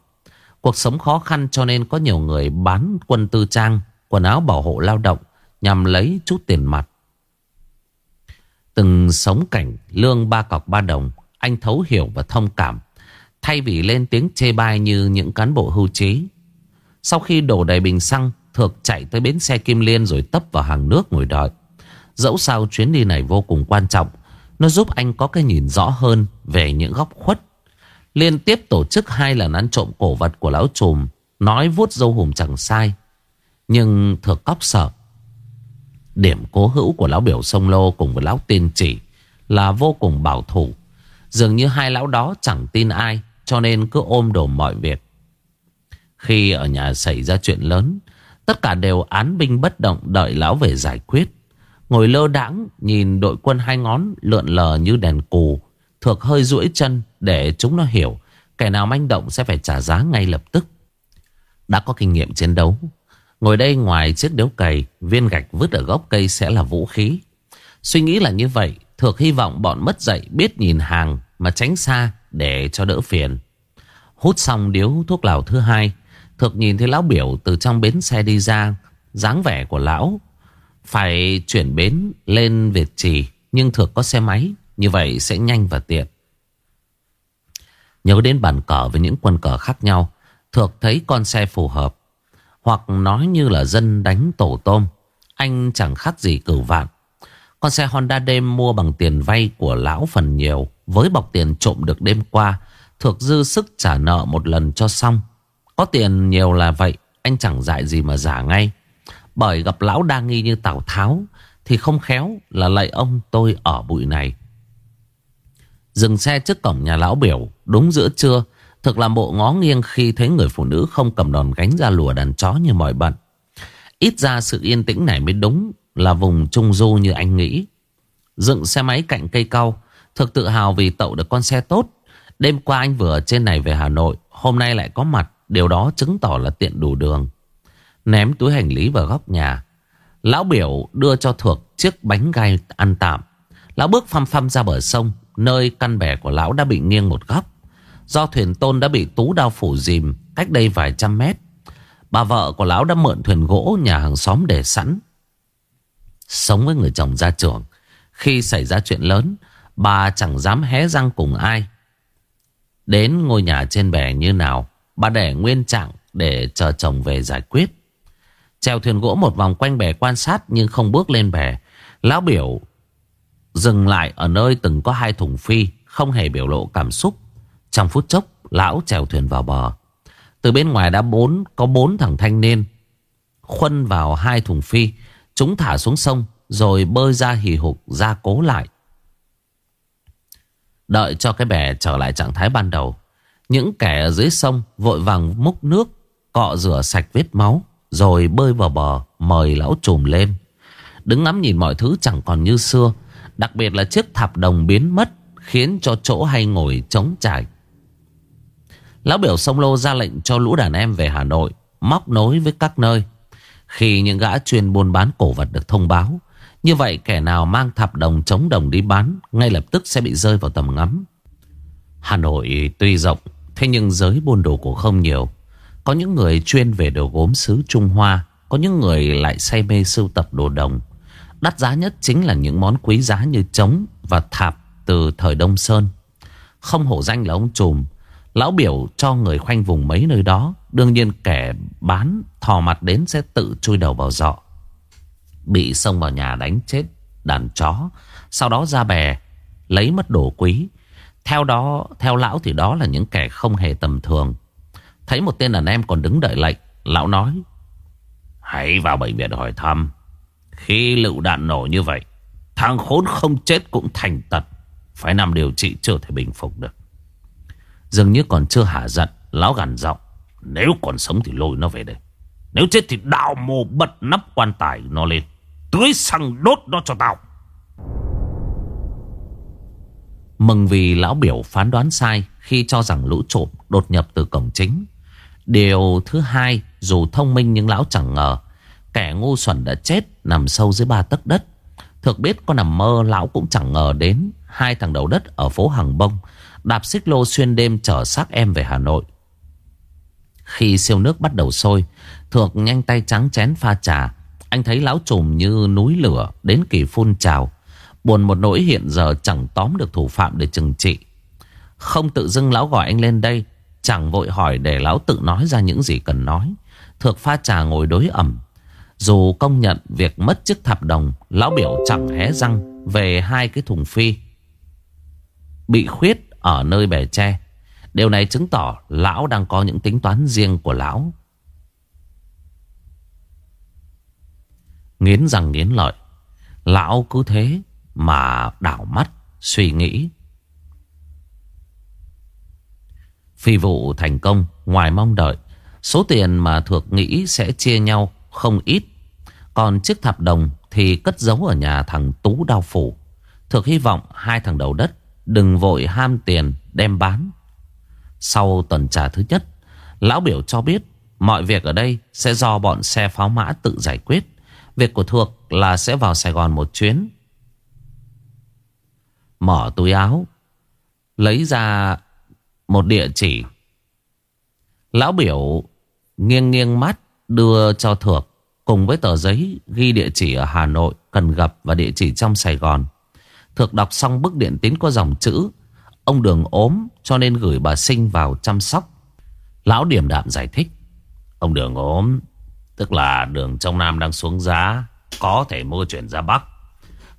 Cuộc sống khó khăn cho nên có nhiều người bán quân tư trang, Quần áo bảo hộ lao động Nhằm lấy chút tiền mặt. Từng sống cảnh lương ba cọc ba đồng, Anh thấu hiểu và thông cảm, Thay vì lên tiếng chê bai như những cán bộ hưu trí. Sau khi đổ đầy bình xăng, Thược chạy tới bến xe Kim Liên rồi tấp vào hàng nước ngồi đợi. Dẫu sao chuyến đi này vô cùng quan trọng, Nó giúp anh có cái nhìn rõ hơn về những góc khuất. Liên tiếp tổ chức hai lần ăn trộm cổ vật của lão trùm, Nói vuốt dâu hùm chẳng sai. Nhưng thược cóc sợ Điểm cố hữu của lão biểu sông lô cùng với lão tiên chỉ Là vô cùng bảo thủ. Dường như hai lão đó chẳng tin ai, Cho nên cứ ôm đồm mọi việc. Khi ở nhà xảy ra chuyện lớn, Tất cả đều án binh bất động đợi lão về giải quyết. Ngồi lơ đãng, nhìn đội quân hai ngón lượn lờ như đèn cù, thuộc hơi duỗi chân để chúng nó hiểu Kẻ nào manh động sẽ phải trả giá ngay lập tức. Đã có kinh nghiệm chiến đấu Ngồi đây ngoài chiếc điếu cày, Viên gạch vứt ở gốc cây sẽ là vũ khí. Suy nghĩ là như vậy, Thược hy vọng bọn mất dậy biết nhìn hàng Mà tránh xa để cho đỡ phiền. Hút xong điếu thuốc lào thứ hai, Thược nhìn thấy lão biểu từ trong bến xe đi ra, dáng vẻ của lão Phải chuyển bến lên Việt Trì, Nhưng Thược có xe máy, Như vậy sẽ nhanh và tiện. Nhớ đến bàn cờ với những quân cờ khác nhau, Thược thấy con xe phù hợp hoặc nói như là dân đánh tổ tôm, Anh chẳng khác gì cửu vạn. Con xe Honda đêm mua bằng tiền vay của lão phần nhiều, Với bọc tiền trộm được đêm qua, Thuộc dư sức trả nợ một lần cho xong. Có tiền nhiều là vậy, Anh chẳng dại gì mà giả ngay. Bởi gặp lão đa nghi như Tào Tháo, Thì không khéo là lại ông tôi ở bụi này. Dừng xe trước cổng nhà lão biểu, Đúng giữa trưa Thực làm bộ ngó nghiêng khi thấy người phụ nữ không cầm đòn gánh ra lùa đàn chó như mọi bận. Ít ra sự yên tĩnh này mới đúng Là vùng trung du như anh nghĩ. Dựng xe máy cạnh cây cau, Thực tự hào vì tậu được con xe tốt. Đêm qua anh vừa ở trên này về Hà Nội, Hôm nay lại có mặt, Điều đó chứng tỏ là tiện đủ đường. Ném túi hành lý vào góc nhà. Lão biểu đưa cho Thược chiếc bánh gai ăn tạm. Lão bước phăm phăm ra bờ sông, Nơi căn bè của lão đã bị nghiêng một góc. Do thuyền tôn đã bị tú đao phủ dìm Cách đây vài trăm mét. Bà vợ của lão đã mượn thuyền gỗ nhà hàng xóm để sẵn. Sống với người chồng gia trưởng, Khi xảy ra chuyện lớn, Bà chẳng dám hé răng cùng ai. Đến ngôi nhà trên bè như nào, Bà để nguyên trạng để chờ chồng về giải quyết. Treo thuyền gỗ một vòng quanh bè quan sát Nhưng không bước lên bè. Lão biểu, Dừng lại ở nơi từng có hai thùng phi, Không hề biểu lộ cảm xúc. Trong phút chốc, Lão chèo thuyền vào bờ. Từ bên ngoài đã bốn, có bốn thằng thanh niên Khuân vào hai thùng phi. Chúng thả xuống sông, Rồi bơi ra hì hục, ra cố lại. Đợi cho cái bè trở lại trạng thái ban đầu, Những kẻ ở dưới sông Vội vàng múc nước, Cọ rửa sạch vết máu, Rồi bơi vào bờ, Mời lão trùm lên. Đứng ngắm nhìn mọi thứ chẳng còn như xưa, Đặc biệt là chiếc thạp đồng biến mất, Khiến cho chỗ hay ngồi trống trải. Lão biểu sông lô ra lệnh cho lũ đàn em về Hà Nội, Móc nối với các nơi Khi những gã chuyên buôn bán cổ vật được thông báo, Như vậy kẻ nào mang thạp đồng chống đồng đi bán, Ngay lập tức sẽ bị rơi vào tầm ngắm Hà Nội tuy rộng, Thế nhưng giới buôn đồ cổ không nhiều Có những người chuyên về đồ gốm xứ Trung Hoa, Có những người lại say mê sưu tập đồ đồng Đắt giá nhất chính là những món quý giá như trống và thạp từ thời Đông Sơn. Không hổ danh là ông trùm. Lão biểu cho người khoanh vùng mấy nơi đó. Đương nhiên kẻ bán thò mặt đến sẽ tự chui đầu vào dọ. Bị xông vào nhà đánh chết đàn chó. Sau đó ra bè lấy mất đồ quý. Theo đó, theo lão thì đó là những kẻ không hề tầm thường. Thấy một tên đàn em còn đứng đợi lệnh Lão nói Hãy vào bệnh viện hỏi thăm Khi lựu đạn nổ như vậy Thằng khốn không chết cũng thành tật Phải nằm điều trị chưa thể bình phục được Dường như còn chưa hả giận, Lão gằn giọng, Nếu còn sống thì lôi nó về đây. Nếu chết thì đào mồ bật nắp quan tài nó lên, Tưới xăng đốt nó cho tao. Mừng vì lão biểu phán đoán sai Khi cho rằng lũ trộm đột nhập từ cổng chính. Điều thứ hai, Dù thông minh nhưng lão chẳng ngờ, Kẻ ngu xuẩn đã chết Nằm sâu dưới ba tấc đất. Thực biết có nằm mơ, lão cũng chẳng ngờ đến Hai thằng đầu đất ở phố Hàng Bông Đạp xích lô xuyên đêm chở xác em về Hà Nội. Khi siêu nước bắt đầu sôi, Thược nhanh tay trắng chén pha trà. Anh thấy lão trùm như núi lửa Đến kỳ phun trào. Buồn một nỗi hiện giờ chẳng tóm được thủ phạm để trừng trị. Không tự dưng lão gọi anh lên đây, Chẳng vội hỏi để lão tự nói ra những gì cần nói. Thược pha trà ngồi đối ẩm. Dù công nhận việc mất chiếc thạp đồng, Lão biểu chẳng hé răng Về hai cái thùng phi. Bị khuyết ở nơi bể tre. Điều này chứng tỏ Lão đang có những tính toán riêng của lão. Nghiến răng nghiến lợi, Lão cứ thế mà đảo mắt, suy nghĩ. Phi vụ thành công, ngoài mong đợi, Số tiền mà Thược nghĩ sẽ chia nhau không ít. Còn chiếc thạp đồng thì cất giấu ở nhà thằng Tú Đao Phủ. Thược hy vọng hai thằng đầu đất đừng vội ham tiền đem bán. Sau tuần trả thứ nhất, Lão biểu cho biết mọi việc ở đây sẽ do bọn xe pháo mã tự giải quyết. Việc của Thược là sẽ vào Sài Gòn một chuyến. Mở túi áo, Lấy ra một địa chỉ. Lão biểu nghiêng nghiêng mắt đưa cho Thược Cùng với tờ giấy ghi địa chỉ ở Hà Nội Cần gặp và địa chỉ trong Sài Gòn. Thược đọc xong bức điện tín có dòng chữ, Ông Đường ốm, cho nên gửi bà Sinh vào chăm sóc. Lão điểm đạm giải thích, Ông Đường ốm, Tức là đường trong Nam đang xuống giá, Có thể mua chuyển ra Bắc.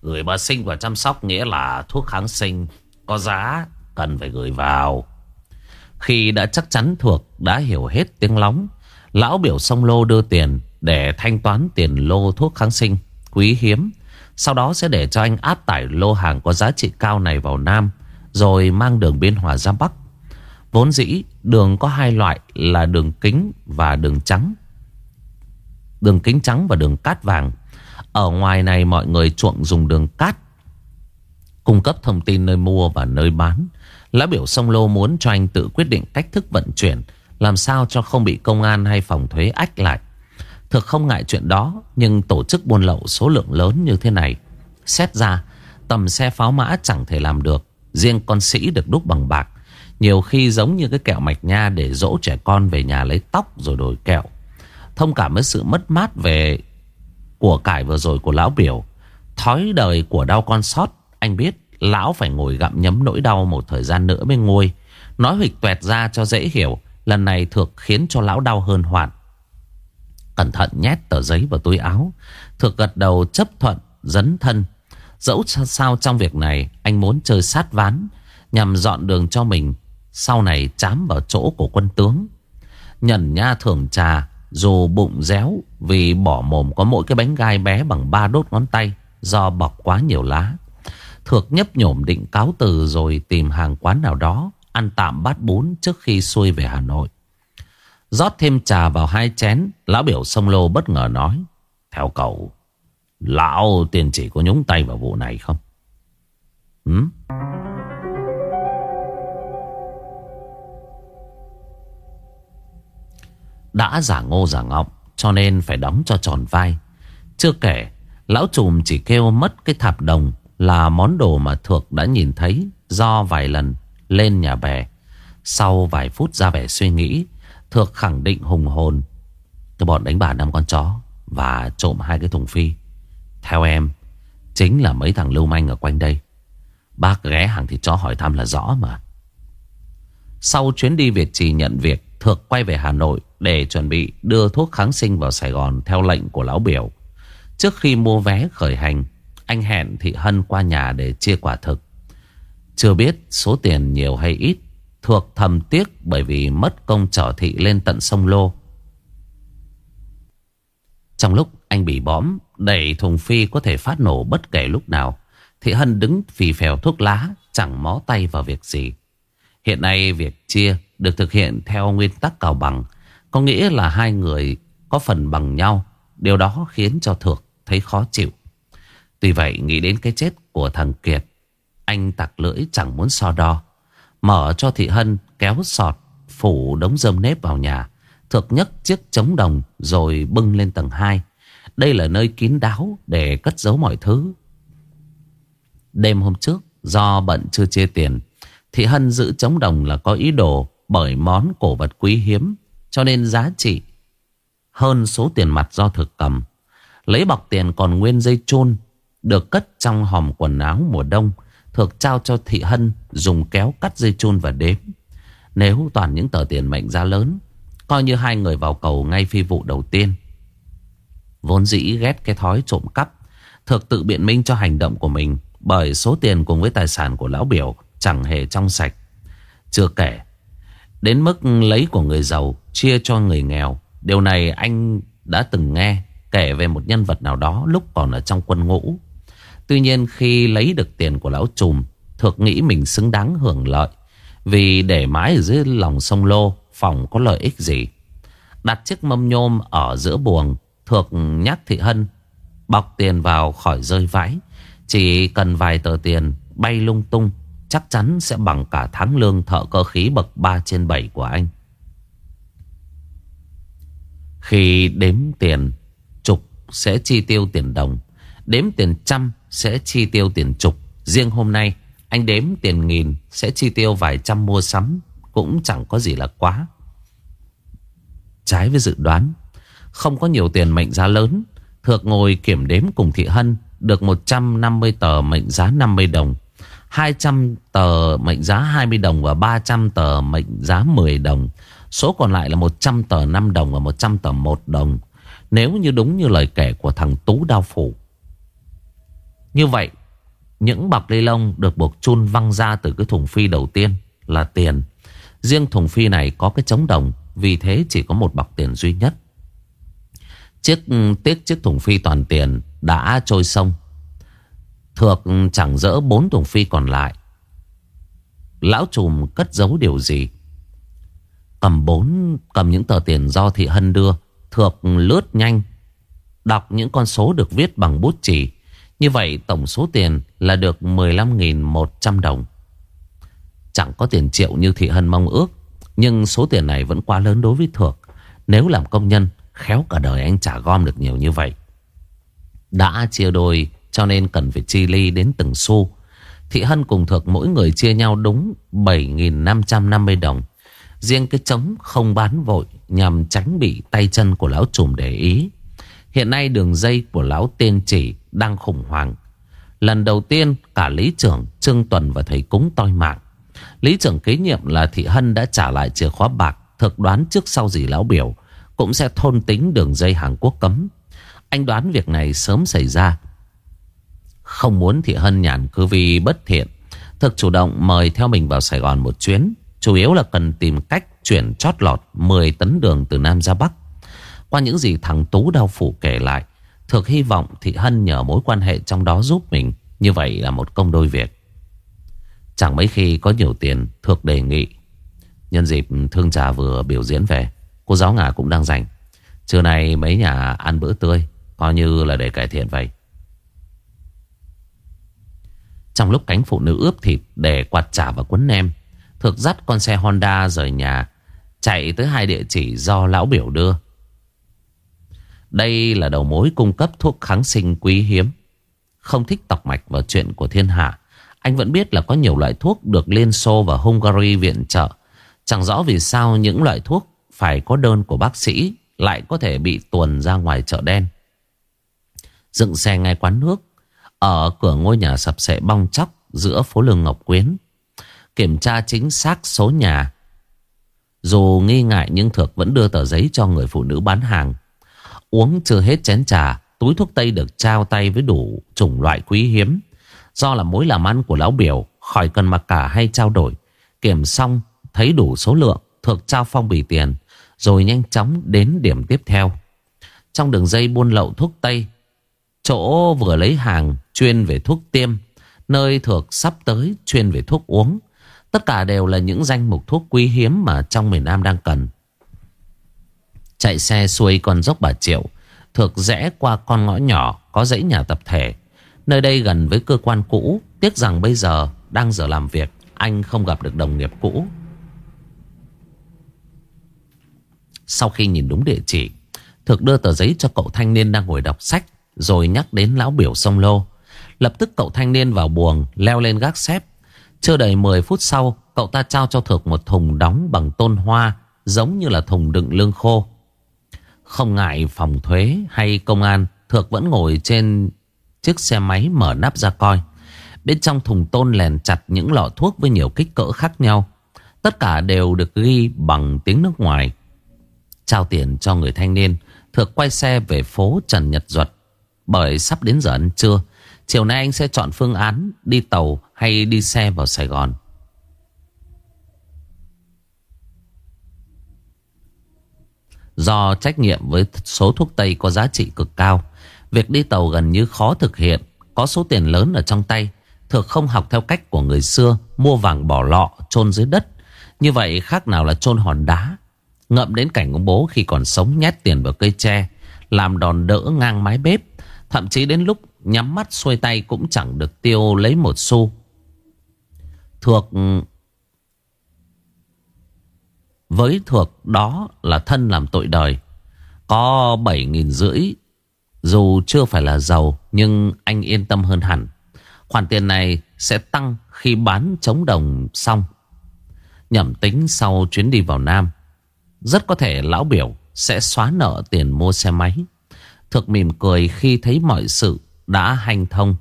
Gửi bà Sinh vào chăm sóc Nghĩa là thuốc kháng sinh, Có giá, cần phải gửi vào. Khi đã chắc chắn thuộc, Đã hiểu hết tiếng lóng, Lão biểu sông lô đưa tiền Để thanh toán tiền lô thuốc kháng sinh, Quý hiếm. Sau đó sẽ để cho anh áp tải lô hàng Có giá trị cao này vào Nam, Rồi mang đường biên hòa ra Bắc. Vốn dĩ, đường có hai loại Là đường kính và đường trắng. Đường kính trắng và đường cát vàng. Ở ngoài này, mọi người chuộng dùng đường cát, Cung cấp thông tin nơi mua và nơi bán. Lá biểu sông lô muốn cho anh tự quyết định cách thức vận chuyển, Làm sao cho không bị công an hay phòng thuế ách lại. Thực không ngại chuyện đó, Nhưng tổ chức buôn lậu số lượng lớn như thế này, Xét ra, Tầm xe pháo mã chẳng thể làm được. Riêng con sĩ được đúc bằng bạc. Nhiều khi giống như cái kẹo mạch nha Để dỗ trẻ con về nhà lấy tóc rồi đổi kẹo. Thông cảm với sự mất mát về của cải vừa rồi của lão biểu. Thói đời của đau con sót, Anh biết, lão phải ngồi gặm nhấm nỗi đau Một thời gian nữa mới nguôi. Nói huỵch tuẹt ra cho dễ hiểu, Lần này thực khiến cho lão đau hơn hoạn. Cẩn thận nhét tờ giấy vào túi áo Thực gật đầu chấp thuận, Dấn thân Dẫu sao trong việc này, Anh muốn chơi sát ván, Nhằm dọn đường cho mình, Sau này chám vào chỗ của quân tướng Nhẩn nha thưởng trà, dù bụng réo vì bỏ mồm có mỗi cái bánh gai bé bằng ba đốt ngón tay, do bọc quá nhiều lá. Thược nhấp nhổm định cáo từ rồi tìm hàng quán nào đó, ăn tạm bát bún trước khi xuôi về Hà Nội rót thêm trà vào hai chén, lão biểu sông lô bất ngờ nói. Theo cậu, lão tiền chỉ có nhúng tay vào vụ này không? Ừ? Đã giả ngô giả ngọng Cho nên phải đóng cho tròn vai Chưa kể Lão trùm chỉ kêu mất cái thạp đồng Là món đồ mà Thược đã nhìn thấy Do vài lần lên nhà bè Sau vài phút ra vẻ suy nghĩ Thược khẳng định hùng hồn Cái bọn đánh bà năm con chó Và trộm hai cái thùng phi Theo em Chính là mấy thằng lưu manh ở quanh đây Bác ghé hàng thịt chó hỏi thăm là rõ mà Sau chuyến đi Việt Trì nhận việc Thược quay về Hà Nội để chuẩn bị đưa thuốc kháng sinh vào Sài Gòn theo lệnh của lão biểu. Trước khi mua vé khởi hành, anh hẹn Thị Hân qua nhà để chia quả thực. Chưa biết số tiền nhiều hay ít, Thuộc thầm tiếc bởi vì mất công trở thị lên tận sông Lô. Trong lúc anh bị bóm, đẩy thùng phi có thể phát nổ bất kể lúc nào. Thị Hân đứng phì phèo thuốc lá, chẳng mó tay vào việc gì. Hiện nay việc chia được thực hiện theo nguyên tắc cào bằng. Có nghĩa là hai người có phần bằng nhau. Điều đó khiến cho Thược thấy khó chịu. Tuy vậy nghĩ đến cái chết của thằng Kiệt Anh tặc lưỡi chẳng muốn so đo Mở cho Thị Hân kéo sọt Phủ đống dơm nếp vào nhà Thực nhấc chiếc chống đồng Rồi bưng lên tầng 2 Đây là nơi kín đáo để cất giấu mọi thứ. Đêm hôm trước, Do bận chưa chia tiền, Thị Hân giữ chống đồng là có ý đồ Bởi món cổ vật quý hiếm, Cho nên giá trị Hơn số tiền mặt do thực cầm. Lấy bọc tiền còn nguyên dây chôn được cất trong hòm quần áo mùa đông Thược trao cho Thị Hân Dùng kéo cắt dây chun và đếm. Nếu toàn những tờ tiền mệnh giá lớn, Coi như hai người vào cầu ngay phi vụ đầu tiên. Vốn dĩ ghét cái thói trộm cắp, Thược tự biện minh cho hành động của mình Bởi số tiền cùng với tài sản của lão biểu Chẳng hề trong sạch. Chưa kể, Đến mức lấy của người giàu Chia cho người nghèo, Điều này anh đã từng nghe Kể về một nhân vật nào đó Lúc còn ở trong quân ngũ. Tuy nhiên khi lấy được tiền của lão trùm, Thược nghĩ mình xứng đáng hưởng lợi. Vì để mái ở dưới lòng sông Lô, Phòng có lợi ích gì? Đặt chiếc mâm nhôm ở giữa buồng, Thược nhắc Thị Hân, Bọc tiền vào khỏi rơi vãi. Chỉ cần vài tờ tiền, Bay lung tung, Chắc chắn sẽ bằng cả tháng lương thợ cơ khí bậc 3 trên 7 của anh. Khi đếm tiền, Trục sẽ chi tiêu tiền đồng. Đếm tiền trăm sẽ chi tiêu tiền chục. Riêng hôm nay anh đếm tiền nghìn sẽ chi tiêu vài trăm mua sắm. Cũng chẳng có gì là quá. Trái với dự đoán, không có nhiều tiền mệnh giá lớn. Thược ngồi kiểm đếm cùng Thị Hân được 150 tờ mệnh giá 50 đồng. 200 tờ mệnh giá 20 đồng và 300 tờ mệnh giá 10 đồng. Số còn lại là 100 tờ 5 đồng và 100 tờ 1 đồng. Nếu như đúng như lời kể của thằng Tú Đao Phủ như vậy, Những bọc ly lông được buộc chun văng ra từ cái thùng phi đầu tiên là tiền. Riêng thùng phi này có cái chống đồng, Vì thế chỉ có một bọc tiền duy nhất. Chiếc, tiếc chiếc thùng phi toàn tiền đã trôi sông. Thược chẳng dỡ bốn thùng phi còn lại. Lão trùm cất giấu điều gì? Cầm bốn, Cầm những tờ tiền do thị hân đưa, Thược lướt nhanh, Đọc những con số được viết bằng bút chỉ như vậy tổng số tiền là được 15.100 đồng. Chẳng có tiền triệu như Thị Hân mong ước. Nhưng số tiền này vẫn quá lớn đối với Thược. Nếu làm công nhân, khéo cả đời anh trả gom được nhiều như vậy. Đã chia đôi cho nên cần phải chi ly đến từng xu. Thị Hân cùng Thược mỗi người chia nhau đúng 7.550 đồng. Riêng cái trống không bán vội nhằm tránh bị tay chân của lão trùm để ý. Hiện nay đường dây của lão tiên chỉ đang khủng hoảng. Lần đầu tiên cả Lý trưởng, Trương Tuần và thầy cúng toi mạng. Lý trưởng kế nhiệm là Thị Hân đã trả lại chìa khóa bạc thực đoán trước sau gì lão biểu cũng sẽ thôn tính đường dây Hàn Quốc cấm. Anh đoán việc này sớm xảy ra. Không muốn Thị Hân nhàn cứ vì bất thiện. Thực chủ động mời theo mình vào Sài Gòn một chuyến. Chủ yếu là cần tìm cách chuyển chót lọt 10 tấn đường từ Nam ra Bắc. Qua những gì thằng Tú đau phủ kể lại Thực hy vọng Thị Hân nhờ mối quan hệ trong đó giúp mình. Như vậy là một công đôi việc. Chẳng mấy khi có nhiều tiền, Thược đề nghị. Nhân dịp thương trà vừa biểu diễn về, Cô giáo ngà cũng đang rảnh. Trưa nay mấy nhà ăn bữa tươi, Coi như là để cải thiện vậy. Trong lúc cánh phụ nữ ướp thịt Để quạt trà và quấn nem Thực dắt con xe Honda rời nhà, Chạy tới hai địa chỉ do lão biểu đưa đây là đầu mối cung cấp thuốc kháng sinh quý hiếm. Không thích tọc mạch vào chuyện của thiên hạ. Anh vẫn biết là có nhiều loại thuốc được Liên Xô và Hungary viện trợ. Chẳng rõ vì sao những loại thuốc phải có đơn của bác sĩ lại có thể bị tuồn ra ngoài chợ đen. Dựng xe ngay quán nước, ở cửa ngôi nhà sập sệ bong chóc giữa phố Lương Ngọc Quyến. Kiểm tra chính xác số nhà. Dù nghi ngại nhưng Thược vẫn đưa tờ giấy cho người phụ nữ bán hàng. Uống chưa hết chén trà, Túi thuốc tây được trao tay với đủ chủng loại quý hiếm. Do là mối làm ăn của lão biểu, Khỏi cần mặc cả hay trao đổi. Kiểm xong, thấy đủ số lượng Thược trao phong bì tiền, Rồi nhanh chóng đến điểm tiếp theo. Trong đường dây buôn lậu thuốc Tây, Chỗ vừa lấy hàng chuyên về thuốc tiêm, Nơi Thược sắp tới chuyên về thuốc uống. Tất cả đều là những danh mục thuốc quý hiếm Mà trong miền Nam đang cần. Chạy xe xuôi con dốc bà Triệu, Thược rẽ qua con ngõ nhỏ Có dãy nhà tập thể. Nơi đây gần với cơ quan cũ, Tiếc rằng bây giờ đang giờ làm việc, Anh không gặp được đồng nghiệp cũ. Sau khi nhìn đúng địa chỉ Thực đưa tờ giấy cho cậu thanh niên đang ngồi đọc sách, Rồi nhắc đến lão biểu sông lô. Lập tức cậu thanh niên vào buồng, Leo lên gác xếp. Chưa đầy 10 phút sau, Cậu ta trao cho Thực một thùng đóng bằng tôn hoa, Giống như là thùng đựng lương khô. Không ngại phòng thuế hay công an, Thược vẫn ngồi trên chiếc xe máy mở nắp ra coi. Bên trong thùng tôn lèn chặt những lọ thuốc với nhiều kích cỡ khác nhau. Tất cả đều được ghi bằng tiếng nước ngoài. Trao tiền cho người thanh niên, Thược quay xe về phố Trần Nhật Duật. Bởi sắp đến giờ ăn trưa, Chiều nay anh sẽ chọn phương án Đi tàu hay đi xe vào Sài Gòn. Do trách nhiệm với số thuốc Tây có giá trị cực cao. Việc đi tàu gần như khó thực hiện, Có số tiền lớn ở trong tay Thược không học theo cách của người xưa, Mua vàng bỏ lọ, chôn dưới đất. Như vậy khác nào là chôn hòn đá. Ngậm đến cảnh ông bố khi còn sống nhét tiền vào cây tre, Làm đòn đỡ ngang mái bếp. Thậm chí đến lúc nhắm mắt xuôi tay cũng chẳng được tiêu lấy một xu. Thược với Thược đó là thân làm tội đời Có bảy nghìn rưỡi Dù chưa phải là giàu, Nhưng anh yên tâm hơn hẳn Khoản tiền này sẽ tăng khi bán chống đồng xong Nhẩm tính sau chuyến đi vào Nam rất có thể lão biểu sẽ xóa nợ tiền mua xe máy. Thực mỉm cười khi thấy mọi sự đã hành thông.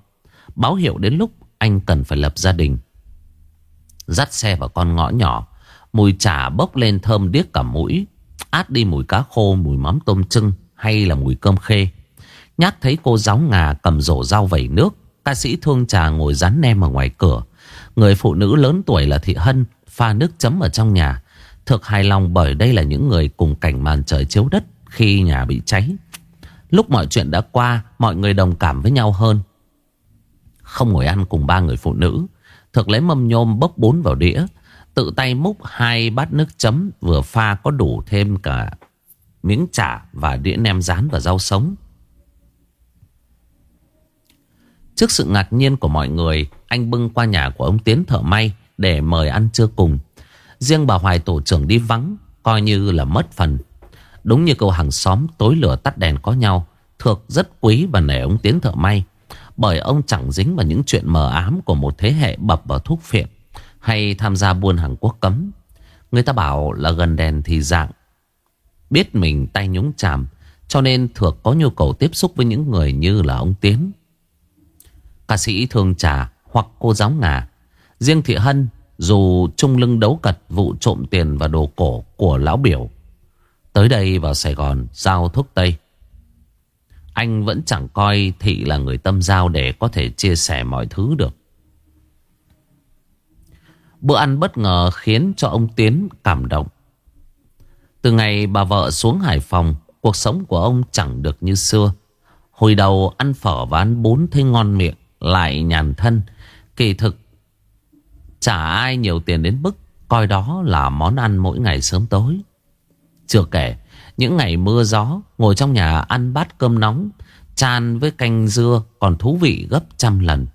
Báo hiệu đến lúc anh cần phải lập gia đình. Dắt xe vào con ngõ nhỏ. Mùi chả bốc lên thơm điếc cả mũi. Át đi mùi cá khô, mùi mắm tôm trưng hay là mùi cơm khê. Nhắc thấy cô giáo ngà cầm rổ rau vẩy nước. Ca sĩ thương trà ngồi rán nem ở ngoài cửa. Người phụ nữ lớn tuổi là Thị Hân pha nước chấm ở trong nhà. Thực hài lòng bởi đây là những người cùng cảnh màn trời chiếu đất khi nhà bị cháy. Lúc mọi chuyện đã qua, mọi người đồng cảm với nhau hơn. Không ngồi ăn cùng ba người phụ nữ. Thực lấy mâm nhôm bốc bún vào đĩa. Tự tay múc hai bát nước chấm vừa pha có đủ thêm cả miếng chả và đĩa nem rán và rau sống. Trước sự ngạc nhiên của mọi người, anh bưng qua nhà của ông Tiến thợ may để mời ăn trưa cùng. Riêng bà Hoài tổ trưởng đi vắng Coi như là mất phần Đúng như câu hàng xóm tối lửa tắt đèn có nhau Thược rất quý và nể ông Tiến thợ may Bởi ông chẳng dính vào những chuyện mờ ám Của một thế hệ bập vào thuốc phiện hay tham gia buôn hàng quốc cấm. Người ta bảo là gần đèn thì dạng. Biết mình tay nhúng chàm, Cho nên Thược có nhu cầu tiếp xúc với những người như là ông Tiến. Ca sĩ thương trà hoặc cô giáo ngà Riêng Thị Hân dù trung lưng đấu cật, vụ trộm tiền và đồ cổ của lão biểu. Tới đây vào Sài Gòn giao thuốc Tây. Anh vẫn chẳng coi Thị là người tâm giao để có thể chia sẻ mọi thứ được. Bữa ăn bất ngờ khiến cho ông Tiến cảm động. Từ ngày bà vợ xuống Hải Phòng, Cuộc sống của ông chẳng được như xưa. Hồi đầu ăn phở và ăn bún thấy ngon miệng, Lại nhàn thân. Kỳ thực, Chả ai nhiều tiền đến mức Coi đó là món ăn mỗi ngày sớm tối. Chưa kể, Những ngày mưa gió, Ngồi trong nhà ăn bát cơm nóng, Chan với canh dưa Còn thú vị gấp trăm lần.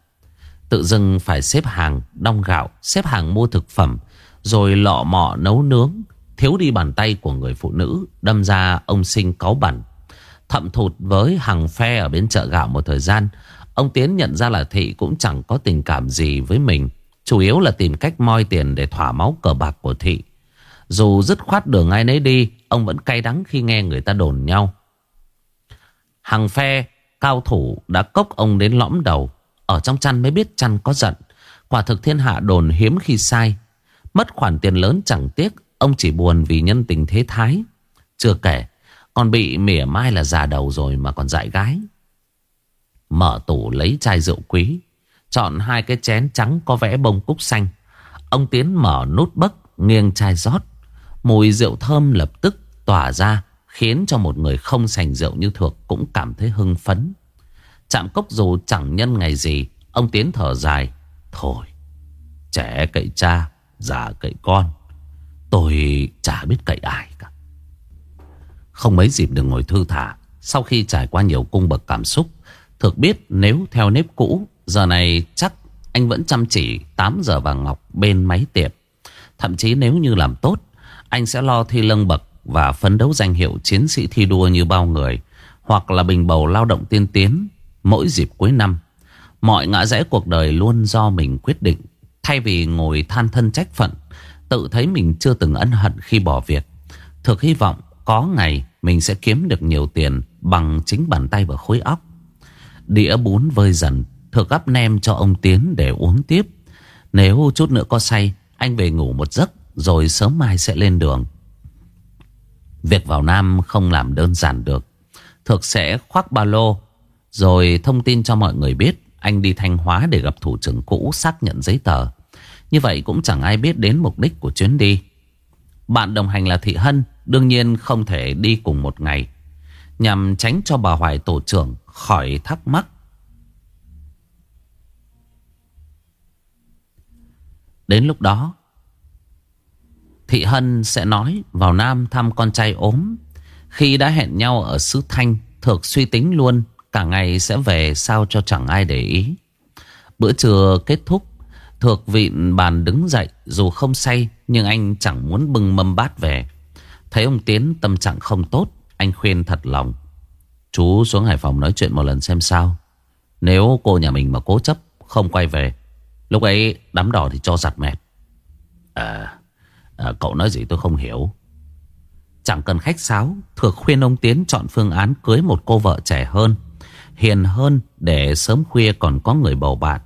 Tự dưng phải xếp hàng đong gạo, Xếp hàng mua thực phẩm, Rồi lọ mọ nấu nướng. Thiếu đi bàn tay của người phụ nữ, Đâm ra ông sinh cáu bẩn Thậm thụt với hàng phe ở bên chợ gạo một thời gian. Ông Tiến nhận ra là Thị cũng chẳng có tình cảm gì với mình, Chủ yếu là tìm cách moi tiền để thỏa máu cờ bạc của thị. Dù dứt khoát đường ai nấy đi, Ông vẫn cay đắng khi nghe người ta đồn nhau. Hàng phe, Cao thủ đã cốc ông đến lõm đầu. Ở trong chăn mới biết chăn có giận. Quả thực thiên hạ đồn hiếm khi sai. Mất khoản tiền lớn chẳng tiếc, Ông chỉ buồn vì nhân tình thế thái. Chưa kể, Còn bị mỉa mai là già đầu rồi mà còn dại gái. Mở tủ lấy chai rượu quý, Chọn hai cái chén trắng có vẽ bông cúc xanh. Ông Tiến mở nút bấc, nghiêng chai rót. Mùi rượu thơm lập tức tỏa ra, Khiến cho một người không sành rượu như Thược Cũng cảm thấy hưng phấn. Chạm cốc dù chẳng nhân ngày gì, Ông Tiến thở dài. Thôi, Trẻ cậy cha, Già cậy con, Tôi chả biết cậy ai cả. Không mấy dịp được ngồi thư thả, Sau khi trải qua nhiều cung bậc cảm xúc Thực biết nếu theo nếp cũ, Giờ này chắc anh vẫn chăm chỉ 8 giờ vàng ngọc bên máy tiệp. Thậm chí nếu như làm tốt, Anh sẽ lo thi lân bậc Và phấn đấu danh hiệu chiến sĩ thi đua như bao người, Hoặc là bình bầu lao động tiên tiến Mỗi dịp cuối năm, Mọi ngã rẽ cuộc đời luôn do mình quyết định. Thay vì ngồi than thân trách phận, Tự thấy mình chưa từng ân hận khi bỏ việc, Thực hy vọng có ngày mình sẽ kiếm được nhiều tiền Bằng chính bàn tay và khối óc. Đĩa bún vơi dần Thực gắp nem cho ông Tiến để uống tiếp. Nếu chút nữa có say, Anh về ngủ một giấc, Rồi sớm mai sẽ lên đường. Việc vào Nam không làm đơn giản được Thực sẽ khoác ba lô rồi thông tin cho mọi người biết, Anh đi Thanh Hóa để gặp thủ trưởng cũ xác nhận giấy tờ. Như vậy cũng chẳng ai biết đến mục đích của chuyến đi. Bạn đồng hành là Thị Hân, Đương nhiên không thể đi cùng một ngày. Nhằm tránh cho bà Hoài tổ trưởng khỏi thắc mắc. Đến lúc đó, Thị Hân sẽ nói vào Nam thăm con trai ốm. Khi đã hẹn nhau ở xứ Thanh, Thược suy tính luôn Cả ngày sẽ về sao cho chẳng ai để ý. Bữa trưa kết thúc Thược vịn bàn đứng dậy Dù không say Nhưng anh chẳng muốn bưng mâm bát về. Thấy ông Tiến tâm trạng không tốt Anh khuyên thật lòng. Chú xuống Hải Phòng nói chuyện một lần xem sao. Nếu cô nhà mình mà cố chấp Không quay về Lúc ấy đám đỏ thì cho giặt mệt. À, à, Cậu nói gì tôi không hiểu. Chẳng cần khách sáo Thược khuyên ông Tiến chọn phương án Cưới một cô vợ trẻ hơn. Hiền hơn để sớm khuya còn có người bầu bạn.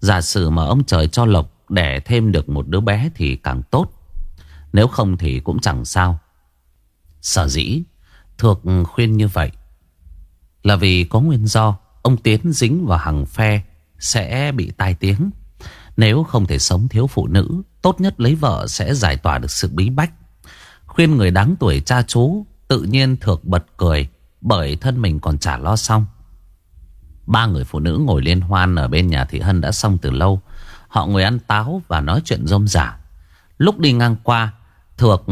Giả sử mà ông trời cho Lộc Đẻ thêm được một đứa bé thì càng tốt. Nếu không thì cũng chẳng sao. Sở dĩ Thược khuyên như vậy. Là vì có nguyên do, Ông Tiến dính vào hàng phe Sẽ bị tai tiếng. Nếu không thể sống thiếu phụ nữ, Tốt nhất lấy vợ sẽ giải tỏa được sự bí bách. Khuyên người đáng tuổi cha chú Tự nhiên thược bật cười Bởi thân mình còn chả lo xong. Ba người phụ nữ ngồi liên hoan Ở bên nhà thị Hân đã xong từ lâu. Họ ngồi ăn táo và nói chuyện rôm rả. Lúc đi ngang qua Thược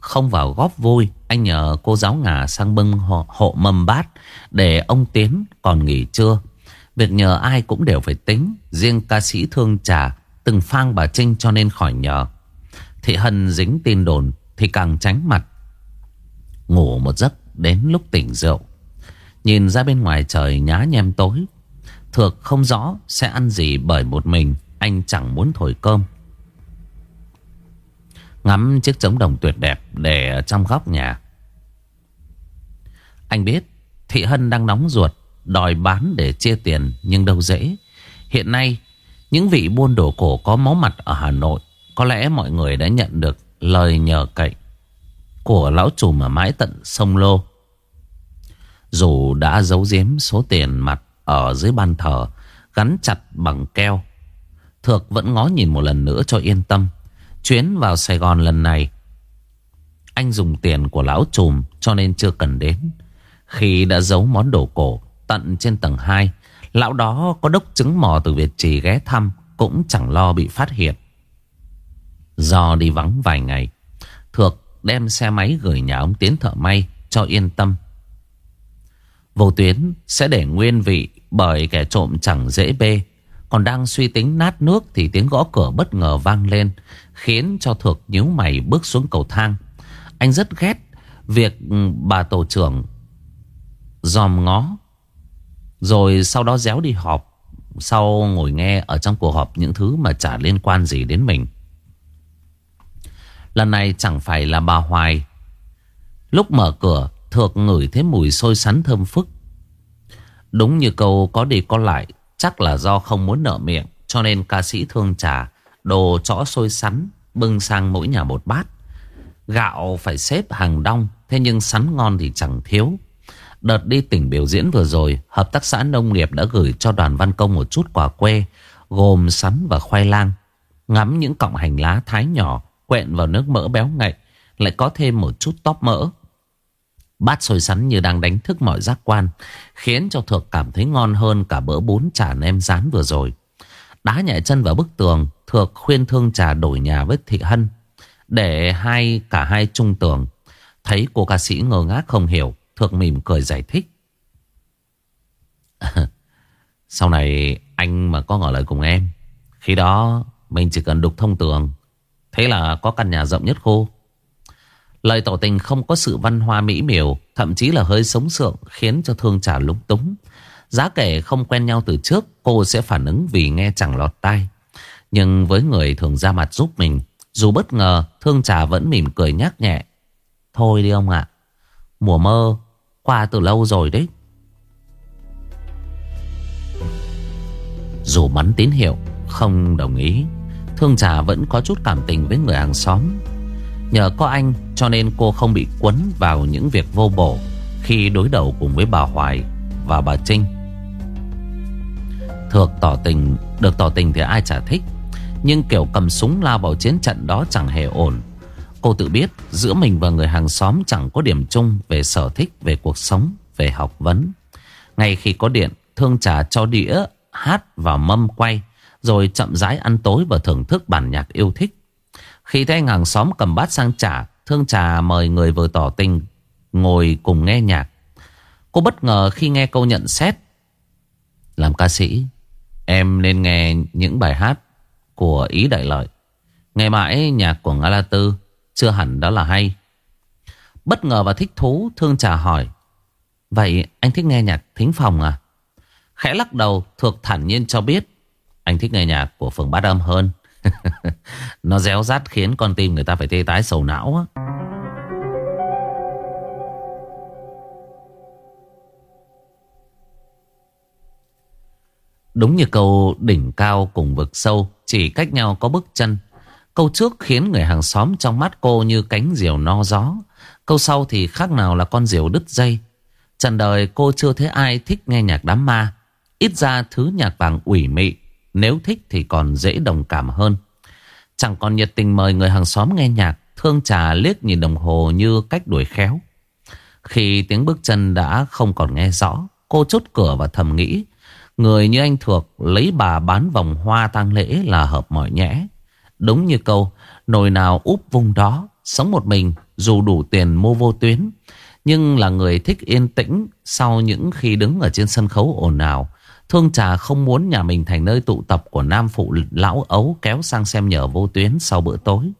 không vào góp vui. Anh nhờ cô giáo ngà sang bưng hộ, hộ mâm bát Để ông Tiến còn nghỉ trưa. Việc nhờ ai cũng đều phải tính. Riêng ca sĩ thương trà Từng phang bà Trinh cho nên khỏi nhờ. Thị Hân dính tin đồn Thì càng tránh mặt. Ngủ một giấc đến lúc tỉnh rượu. Nhìn ra bên ngoài trời nhá nhem tối. Thược không rõ sẽ ăn gì bởi một mình, Anh chẳng muốn thổi cơm. Ngắm chiếc trống đồng tuyệt đẹp để trong góc nhà. Anh biết, Thị Hân đang nóng ruột, Đòi bán để chia tiền, nhưng đâu dễ. Hiện nay, những vị buôn đồ cổ có máu mặt ở Hà Nội, Có lẽ mọi người đã nhận được lời nhờ cậy Của lão trùm ở mãi tận sông Lô. Dù đã giấu giếm số tiền mặt ở dưới ban thờ, Gắn chặt bằng keo, Thược vẫn ngó nhìn một lần nữa cho yên tâm. Chuyến vào Sài Gòn lần này, Anh dùng tiền của lão trùm cho nên chưa cần đến. Khi đã giấu món đồ cổ tận trên tầng 2 Lão đó có đốc chứng mò từ Việt Trì ghé thăm, Cũng chẳng lo bị phát hiện. Do đi vắng vài ngày, Thược đem xe máy gửi nhà ông Tiến thợ may Cho yên tâm. Vô tuyến sẽ để nguyên vị Bởi kẻ trộm chẳng dễ bê. Còn đang suy tính nát nước Thì tiếng gõ cửa bất ngờ vang lên, Khiến cho Thược nhíu mày bước xuống cầu thang. Anh rất ghét Việc ừ, bà tổ trưởng Dòm ngó, rồi sau đó déo đi họp, Sau ngồi nghe ở trong cuộc họp những thứ mà chả liên quan gì đến mình. Lần này chẳng phải là bà Hoài. Lúc mở cửa Thược ngửi thấy mùi sôi sắn thơm phức. Đúng như câu có đi có lại Chắc là do không muốn nợ miệng, Cho nên ca sĩ thương trà Đồ chõ sôi sắn Bưng sang mỗi nhà một bát. Gạo phải xếp hàng đông Thế nhưng sắn ngon thì chẳng thiếu. Đợt đi tỉnh biểu diễn vừa rồi, Hợp tác xã nông nghiệp đã gửi cho đoàn văn công một chút quà quê, Gồm sắn và khoai lang. Ngắm những cọng hành lá thái nhỏ Quẹn vào nước mỡ béo ngậy, Lại có thêm một chút tóp mỡ. Bát sôi sắn như đang đánh thức mọi giác quan, Khiến cho Thược cảm thấy ngon hơn Cả bữa bún chả nem rán vừa rồi. Đá nhẹ chân vào bức tường, Thược khuyên thương trà đổi nhà với Thị Hân, Để hai, cả hai trung tường. Thấy cô ca sĩ ngơ ngác không hiểu, Thược mỉm cười giải thích. [laughs] Sau này anh mà có ngỏ lời cùng em, Khi đó mình chỉ cần đục thông tường. Thế là có căn nhà rộng nhất khu Lời tỏ tình không có sự văn hoa mỹ miều, Thậm chí là hơi sống sượng, Khiến cho thương trả lúng túng. Giá kể không quen nhau từ trước, Cô sẽ phản ứng vì nghe chẳng lọt tai. Nhưng với người thường ra mặt giúp mình, Dù bất ngờ, Thương trà vẫn mỉm cười nhắc nhẹ. Thôi đi ông ạ, Mùa mơ qua từ lâu rồi đấy. Dù bắn tín hiệu, Không đồng ý, Thương trà vẫn có chút cảm tình với người hàng xóm. Nhờ có anh cho nên cô không bị cuốn vào những việc vô bổ Khi đối đầu cùng với bà Hoài và bà Trinh Thược tỏ tình Được tỏ tình thì ai chả thích Nhưng kiểu cầm súng lao vào chiến trận đó chẳng hề ổn Cô tự biết giữa mình và người hàng xóm chẳng có điểm chung về sở thích, về cuộc sống, về học vấn. Ngay khi có điện, thương trà cho đĩa, hát và mâm quay, rồi chậm rãi ăn tối và thưởng thức bản nhạc yêu thích. Khi thấy hàng xóm cầm bát sang trả, thương trà mời người vừa tỏ tình ngồi cùng nghe nhạc. Cô bất ngờ khi nghe câu nhận xét. Làm ca sĩ, em nên nghe những bài hát của Ý Đại Lợi. Nghe mãi nhạc của Nga La Tư chưa hẳn đó là hay Bất ngờ và thích thú Thương trà hỏi Vậy anh thích nghe nhạc thính phòng à Khẽ lắc đầu Thược thản nhiên cho biết Anh thích nghe nhạc của phường bát âm hơn [laughs] Nó réo rát khiến con tim người ta phải tê tái sầu não á Đúng như câu đỉnh cao cùng vực sâu, Chỉ cách nhau có bước chân Câu trước khiến người hàng xóm trong mắt cô như cánh diều no gió. Câu sau thì khác nào là con diều đứt dây. Trần đời cô chưa thấy ai thích nghe nhạc đám ma. Ít ra thứ nhạc vàng ủy mị. Nếu thích thì còn dễ đồng cảm hơn. Chẳng còn nhiệt tình mời người hàng xóm nghe nhạc. Thương trà liếc nhìn đồng hồ như cách đuổi khéo. Khi tiếng bước chân đã không còn nghe rõ. Cô chốt cửa và thầm nghĩ. Người như anh Thược lấy bà bán vòng hoa tang lễ là hợp mọi nhẽ. Đúng như câu, Nồi nào úp vùng đó, Sống một mình, dù đủ tiền mua vô tuyến Nhưng là người thích yên tĩnh Sau những khi đứng ở trên sân khấu ồn ào Thương trà không muốn nhà mình thành nơi tụ tập của nam phụ lão ấu kéo sang xem nhờ vô tuyến sau bữa tối.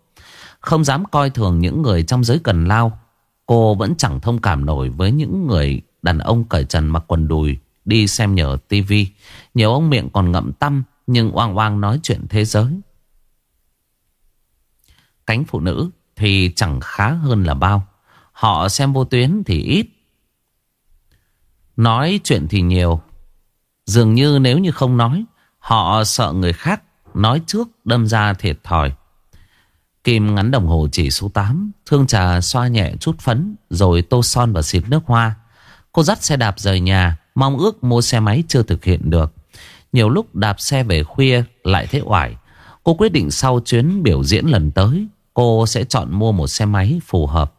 Không dám coi thường những người trong giới cần lao. Cô vẫn chẳng thông cảm nổi với những người đàn ông cởi trần mặc quần đùi, đi xem nhờ tivi. Nhiều ông miệng còn ngậm tâm nhưng oang oang nói chuyện thế giới cánh phụ nữ thì chẳng khá hơn là bao. Họ xem vô tuyến thì ít. Nói chuyện thì nhiều. Dường như nếu như không nói, họ sợ người khác nói trước đâm ra thiệt thòi. Kim ngắn đồng hồ chỉ số 8, thương trà xoa nhẹ chút phấn, rồi tô son và xịt nước hoa. Cô dắt xe đạp rời nhà, mong ước mua xe máy chưa thực hiện được. Nhiều lúc đạp xe về khuya lại thấy oải. Cô quyết định sau chuyến biểu diễn lần tới Cô sẽ chọn mua một xe máy phù hợp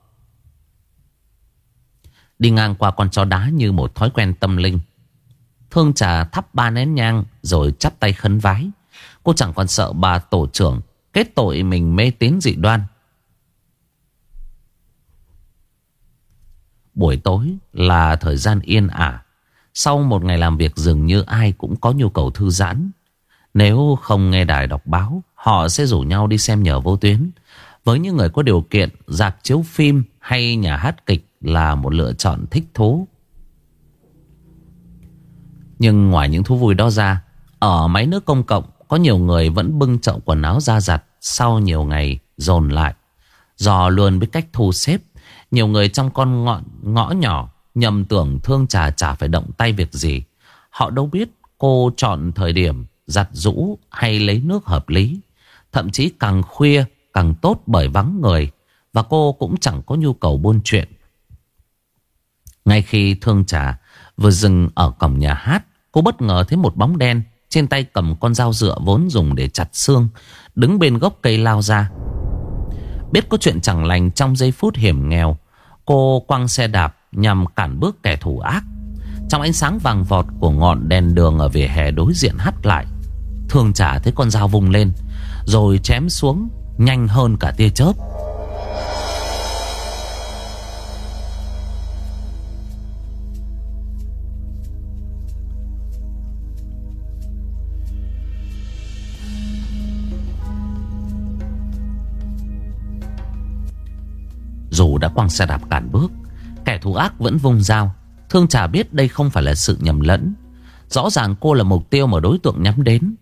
Đi ngang qua con chó đá như một thói quen tâm linh Thương trà thắp ba nén nhang Rồi chắp tay khấn vái. Cô chẳng còn sợ bà tổ trưởng Kết tội mình mê tín dị đoan. Buổi tối là thời gian yên ả. Sau một ngày làm việc dường như ai cũng có nhu cầu thư giãn. Nếu không nghe đài đọc báo Họ sẽ rủ nhau đi xem nhờ vô tuyến. Với những người có điều kiện, dạp chiếu phim hay nhà hát kịch là một lựa chọn thích thú. Nhưng ngoài những thú vui đó ra, ở máy nước công cộng có nhiều người vẫn bưng chậu quần áo ra giặt sau nhiều ngày dồn lại. Do luôn biết cách thu xếp, nhiều người trong con ngọn ngõ nhỏ nhầm tưởng thương trà chả phải động tay việc gì. Họ đâu biết cô chọn thời điểm giặt rũ hay lấy nước hợp lý. Thậm chí càng khuya càng tốt bởi vắng người và cô cũng chẳng có nhu cầu buôn chuyện. Ngay khi thương trà vừa dừng ở cổng nhà hát, cô bất ngờ thấy một bóng đen trên tay cầm con dao dựa vốn dùng để chặt xương, đứng bên gốc cây lao ra. Biết có chuyện chẳng lành trong giây phút hiểm nghèo Cô quăng xe đạp nhằm cản bước kẻ thù ác Trong ánh sáng vàng vọt của ngọn đèn đường ở vỉa hè đối diện hắt lại thường trả thấy con dao vùng lên Rồi chém xuống nhanh hơn cả tia chớp Dù đã quăng xe đạp cản bước, Kẻ thù ác vẫn vung dao. Thương chả biết đây không phải là sự nhầm lẫn. Rõ ràng cô là mục tiêu mà đối tượng nhắm đến.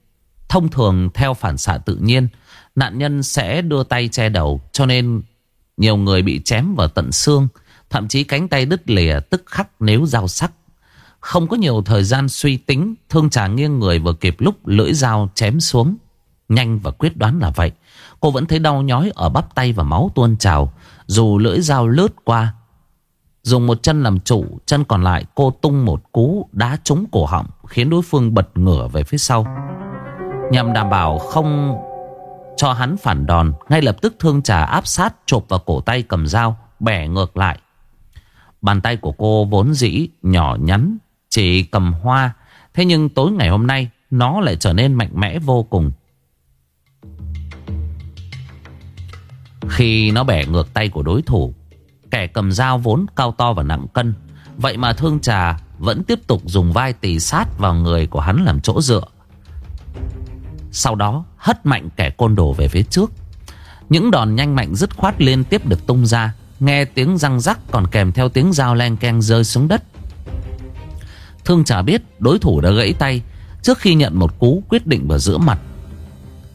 Thông thường, theo phản xạ tự nhiên, Nạn nhân sẽ đưa tay che đầu, Cho nên nhiều người bị chém vào tận xương, Thậm chí cánh tay đứt lìa tức khắc nếu dao sắc. Không có nhiều thời gian suy tính, Thương trà nghiêng người vừa kịp lúc lưỡi dao chém xuống. Nhanh và quyết đoán là vậy. Cô vẫn thấy đau nhói ở bắp tay và máu tuôn trào. Dù lưỡi dao lướt qua, Dùng một chân làm chủ, Chân còn lại cô tung một cú đá trúng cổ họng, Khiến đối phương bật ngửa về phía sau. Nhằm đảm bảo không cho hắn phản đòn, Ngay lập tức thương trà áp sát, chộp vào cổ tay cầm dao, Bẻ ngược lại. Bàn tay của cô vốn dĩ nhỏ nhắn, Chỉ cầm hoa. Thế nhưng tối ngày hôm nay, Nó lại trở nên mạnh mẽ vô cùng. Khi nó bẻ ngược tay của đối thủ. Kẻ cầm dao vốn cao to và nặng cân. Vậy mà thương trà vẫn tiếp tục dùng vai tì sát vào người của hắn làm chỗ dựa. Sau đó, hất mạnh kẻ côn đồ về phía trước. Những đòn nhanh mạnh dứt khoát liên tiếp được tung ra, Nghe tiếng răng rắc còn kèm theo tiếng dao len keng rơi xuống đất. Thương trà biết đối thủ đã gãy tay Trước khi nhận một cú quyết định vào giữa mặt.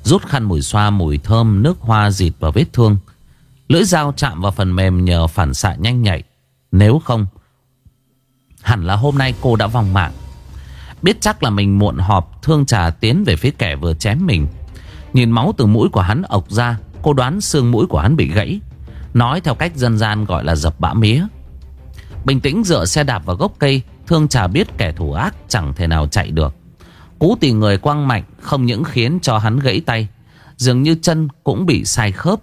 Rút khăn mùi xoa mùi thơm nước hoa dịt vào vết thương. Lưỡi dao chạm vào phần mềm nhờ phản xạ nhanh nhạy. Nếu không, Hẳn là hôm nay cô đã vòng mạng. Biết chắc là mình muộn họp, Thương trà tiến về phía kẻ vừa chém mình. Nhìn máu từ mũi của hắn ộc ra, Cô đoán xương mũi của hắn bị gãy. Nói theo cách dân gian gọi là dập bã mía. Bình tĩnh dựa xe đạp vào gốc cây, Thương trà biết kẻ thủ ác chẳng thể nào chạy được. Cú tì người quăng mạnh Không những khiến cho hắn gãy tay, Dường như chân cũng bị sai khớp.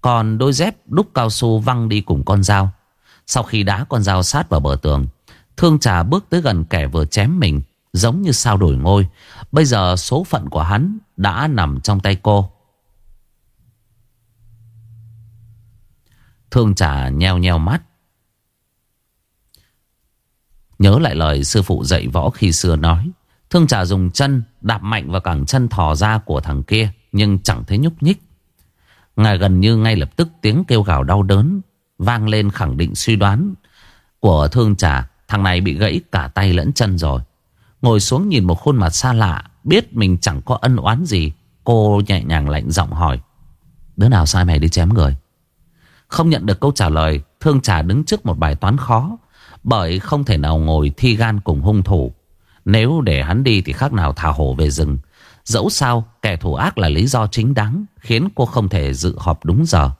Còn đôi dép đúc cao su văng đi cùng con dao. Sau khi đá con dao sát vào bờ tường, Thương trà bước tới gần kẻ vừa chém mình, Giống như sao đổi ngôi. Bây giờ số phận của hắn đã nằm trong tay cô. Thương trà nheo nheo mắt. Nhớ lại lời sư phụ dạy võ khi xưa nói, Thương trà dùng chân đạp mạnh vào cẳng chân thò ra của thằng kia, Nhưng chẳng thấy nhúc nhích. Ngài gần như ngay lập tức tiếng kêu gào đau đớn Vang lên khẳng định suy đoán Của thương trà. Thằng này bị gãy cả tay lẫn chân rồi. Ngồi xuống nhìn một khuôn mặt xa lạ, Biết mình chẳng có ân oán gì. Cô nhẹ nhàng lạnh giọng hỏi, Đứa nào sai mày đi chém người? Không nhận được câu trả lời, Thương trà đứng trước một bài toán khó, Bởi không thể nào ngồi thi gan cùng hung thủ. Nếu để hắn đi thì khác nào thả hổ về rừng. Dẫu sao kẻ thù ác là lý do chính đáng Khiến cô không thể dự họp đúng giờ.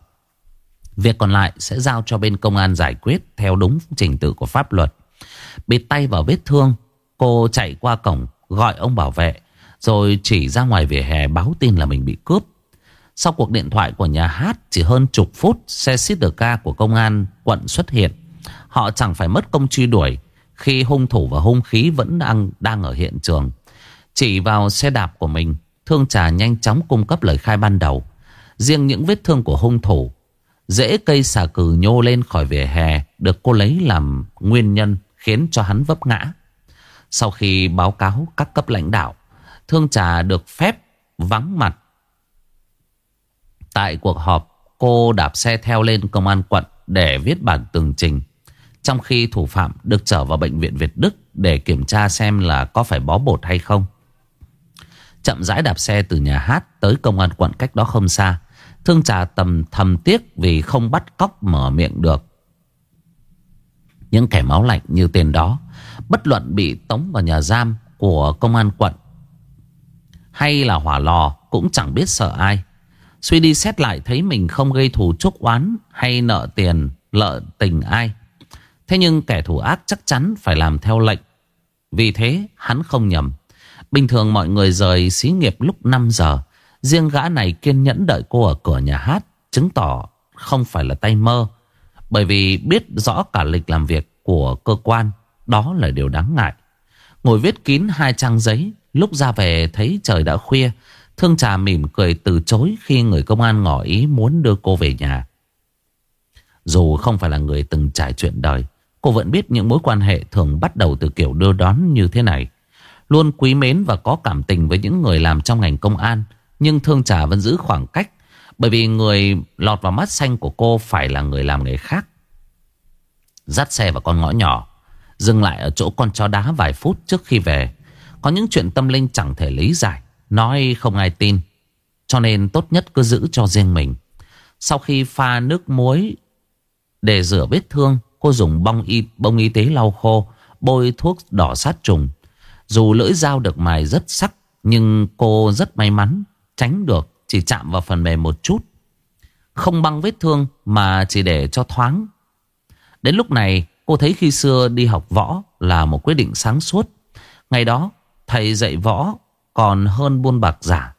Việc còn lại sẽ giao cho bên công an giải quyết Theo đúng trình tự của pháp luật. Bịt tay vào vết thương Cô chạy qua cổng gọi ông bảo vệ Rồi chỉ ra ngoài vỉa hè báo tin là mình bị cướp. Sau cuộc điện thoại của nhà hát Chỉ hơn chục phút Xe ca của công an quận xuất hiện. Họ chẳng phải mất công truy đuổi Khi hung thủ và hung khí vẫn đang, đang ở hiện trường. Chỉ vào xe đạp của mình Thương trà nhanh chóng cung cấp lời khai ban đầu Riêng những vết thương của hung thủ dễ cây xà cừ nhô lên khỏi vỉa hè Được cô lấy làm nguyên nhân Khiến cho hắn vấp ngã sau khi báo cáo các cấp lãnh đạo, Thương Trà được phép vắng mặt. Tại cuộc họp, cô đạp xe theo lên công an quận để viết bản tường trình. Trong khi thủ phạm được trở vào bệnh viện Việt Đức để kiểm tra xem là có phải bó bột hay không. Chậm rãi đạp xe từ nhà hát tới công an quận cách đó không xa. Thương trà tầm thầm tiếc vì không bắt cóc mở miệng được. Những kẻ máu lạnh như tên đó, Bất luận bị tống vào nhà giam Của công an quận Hay là hỏa lò Cũng chẳng biết sợ ai Suy đi xét lại thấy mình không gây thù chúc oán Hay nợ tiền, Lợ tình ai Thế nhưng kẻ thù ác chắc chắn phải làm theo lệnh Vì thế hắn không nhầm Bình thường mọi người rời xí nghiệp lúc 5 giờ. Riêng gã này kiên nhẫn đợi cô ở cửa nhà hát, Chứng tỏ không phải là tay mơ. Bởi vì biết rõ cả lịch làm việc của cơ quan, Đó là điều đáng ngại. Ngồi viết kín hai trang giấy, Lúc ra về thấy trời đã khuya, Thương trà mỉm cười từ chối Khi người công an ngỏ ý muốn đưa cô về nhà. Dù không phải là người từng trải chuyện đời, Cô vẫn biết những mối quan hệ thường bắt đầu từ kiểu đưa đón như thế này. Luôn quý mến và có cảm tình với những người làm trong ngành công an Nhưng Thương Trà vẫn giữ khoảng cách Bởi vì người lọt vào mắt xanh của cô phải là người làm nghề khác. Dắt xe vào con ngõ nhỏ Dừng lại ở chỗ con chó đá vài phút trước khi về. Có những chuyện tâm linh chẳng thể lý giải Nói không ai tin. Cho nên tốt nhất cứ giữ cho riêng mình. Sau khi pha nước muối Để rửa vết thương Cô dùng bông y, bông y tế lau khô Bôi thuốc đỏ sát trùng. Dù lưỡi dao được mài rất sắc, Nhưng cô rất may mắn, Tránh được, chỉ chạm vào phần mềm một chút. Không băng vết thương, Mà chỉ để cho thoáng. Đến lúc này, cô thấy khi xưa đi học võ Là một quyết định sáng suốt. Ngày đó, thầy dạy võ Còn hơn buôn bạc giả.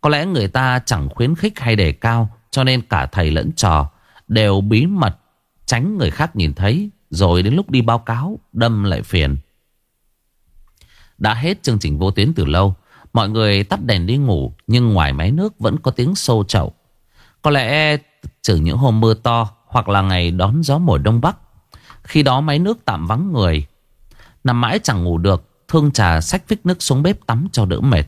Có lẽ người ta chẳng khuyến khích hay đề cao, Cho nên cả thầy lẫn trò Đều bí mật Tránh người khác nhìn thấy, Rồi đến lúc đi báo cáo, Đâm lại phiền. Đã hết chương trình vô tuyến từ lâu, Mọi người tắt đèn đi ngủ, Nhưng ngoài máy nước vẫn có tiếng xô chậu. Có lẽ trừ những hôm mưa to Hoặc là ngày đón gió mùa đông bắc, Khi đó máy nước tạm vắng người. Nằm mãi chẳng ngủ được, Thương trà xách phích nước xuống bếp tắm cho đỡ mệt.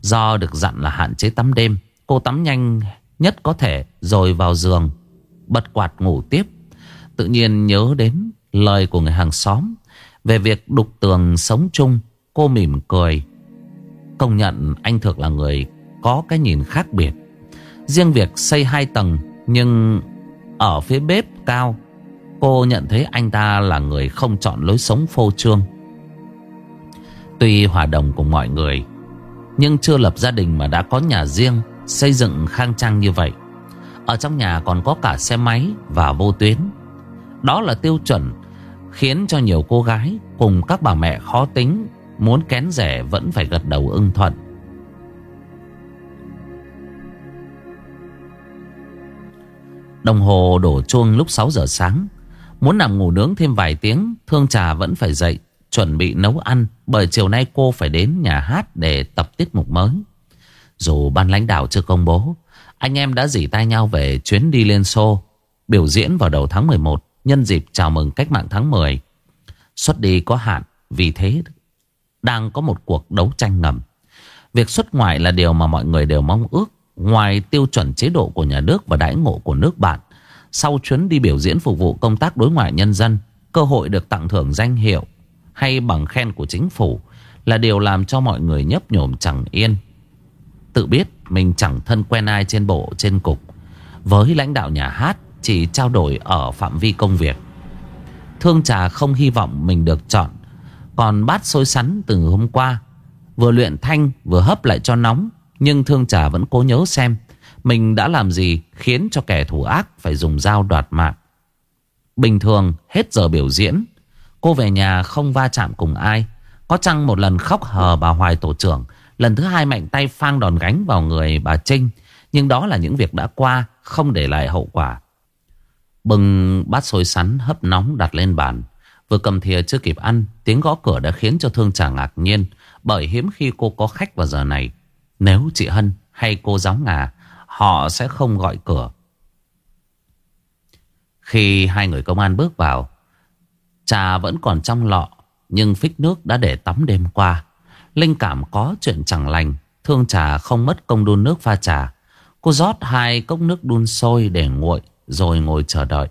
Do được dặn là hạn chế tắm đêm, Cô tắm nhanh nhất có thể, Rồi vào giường, Bật quạt ngủ tiếp. Tự nhiên nhớ đến lời của người hàng xóm Về việc đục tường sống chung. Cô mỉm cười. Công nhận anh Thực là người Có cái nhìn khác biệt. Riêng việc xây hai tầng, Nhưng ở phía bếp cao, Cô nhận thấy anh ta là người không chọn lối sống phô trương. Tuy hòa đồng cùng mọi người, Nhưng chưa lập gia đình mà đã có nhà riêng, Xây dựng khang trang như vậy. Ở trong nhà còn có cả xe máy và vô tuyến. Đó là tiêu chuẩn khiến cho nhiều cô gái cùng các bà mẹ khó tính muốn kén rẻ vẫn phải gật đầu ưng thuận. Đồng hồ đổ chuông lúc 6 giờ sáng. Muốn nằm ngủ nướng thêm vài tiếng, Thương Trà vẫn phải dậy, chuẩn bị nấu ăn. Bởi chiều nay cô phải đến nhà hát để tập tiết mục mới. Dù ban lãnh đạo chưa công bố, anh em đã dỉ tay nhau về chuyến đi lên xô, biểu diễn vào đầu tháng 11 nhân dịp chào mừng cách mạng tháng 10. Xuất đi có hạn, vì thế đang có một cuộc đấu tranh ngầm. Việc xuất ngoại là điều mà mọi người đều mong ước. Ngoài tiêu chuẩn chế độ của nhà nước và đãi ngộ của nước bạn, sau chuyến đi biểu diễn phục vụ công tác đối ngoại nhân dân, cơ hội được tặng thưởng danh hiệu hay bằng khen của chính phủ là điều làm cho mọi người nhấp nhổm chẳng yên. Tự biết mình chẳng thân quen ai trên bộ, trên cục. Với lãnh đạo nhà hát, chỉ trao đổi ở phạm vi công việc Thương trà không hy vọng mình được chọn còn bát sôi sắn từ hôm qua. Vừa luyện thanh, vừa hấp lại cho nóng, Nhưng thương trà vẫn cố nhớ xem Mình đã làm gì khiến cho kẻ thù ác phải dùng dao đoạt mạng. Bình thường, hết giờ biểu diễn, Cô về nhà không va chạm cùng ai. Có chăng một lần khóc hờ bà Hoài tổ trưởng, Lần thứ hai mạnh tay phang đòn gánh vào người bà Trinh. Nhưng đó là những việc đã qua, Không để lại hậu quả. Bừng bát xôi sắn hấp nóng đặt lên bàn. Vừa cầm thìa chưa kịp ăn, Tiếng gõ cửa đã khiến cho thương trà ngạc nhiên, Bởi hiếm khi cô có khách vào giờ này. Nếu chị Hân hay cô giáo ngà, Họ sẽ không gọi cửa. Khi hai người công an bước vào, Trà vẫn còn trong lọ, Nhưng phích nước đã để tắm đêm qua. Linh cảm có chuyện chẳng lành, Thương trà không mất công đun nước pha trà. Cô rót hai cốc nước đun sôi để nguội, rồi ngồi chờ đợi.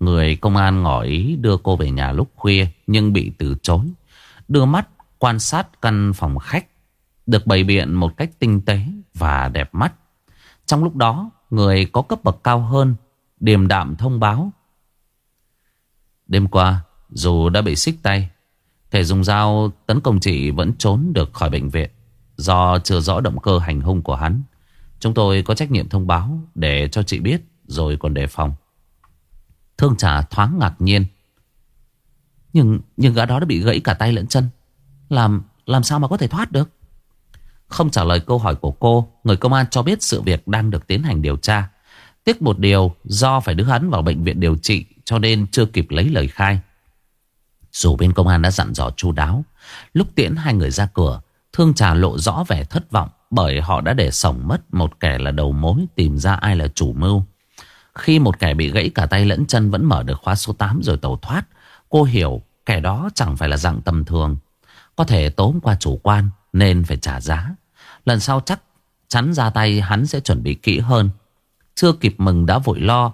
Người công an ngỏ ý đưa cô về nhà lúc khuya nhưng bị từ chối. Đưa mắt quan sát căn phòng khách được bày biện một cách tinh tế và đẹp mắt. Trong lúc đó, người có cấp bậc cao hơn điềm đạm thông báo. Đêm qua, dù đã bị xích tay, thể dùng dao tấn công chị vẫn trốn được khỏi bệnh viện do chưa rõ động cơ hành hung của hắn. Chúng tôi có trách nhiệm thông báo để cho chị biết rồi còn đề phòng Thương trà thoáng ngạc nhiên Nhưng nhưng gã đó đã bị gãy cả tay lẫn chân Làm làm sao mà có thể thoát được Không trả lời câu hỏi của cô Người công an cho biết sự việc đang được tiến hành điều tra Tiếc một điều do phải đưa hắn vào bệnh viện điều trị cho nên chưa kịp lấy lời khai. Dù bên công an đã dặn dò chu đáo, lúc tiễn hai người ra cửa, Thương Trà lộ rõ vẻ thất vọng bởi họ đã để sổng mất một kẻ là đầu mối tìm ra ai là chủ mưu. Khi một kẻ bị gãy cả tay lẫn chân vẫn mở được khóa số 8 rồi tẩu thoát, cô hiểu kẻ đó chẳng phải là dạng tầm thường. Có thể tốn qua chủ quan nên phải trả giá. Lần sau chắc chắn ra tay hắn sẽ chuẩn bị kỹ hơn. Chưa kịp mừng đã vội lo.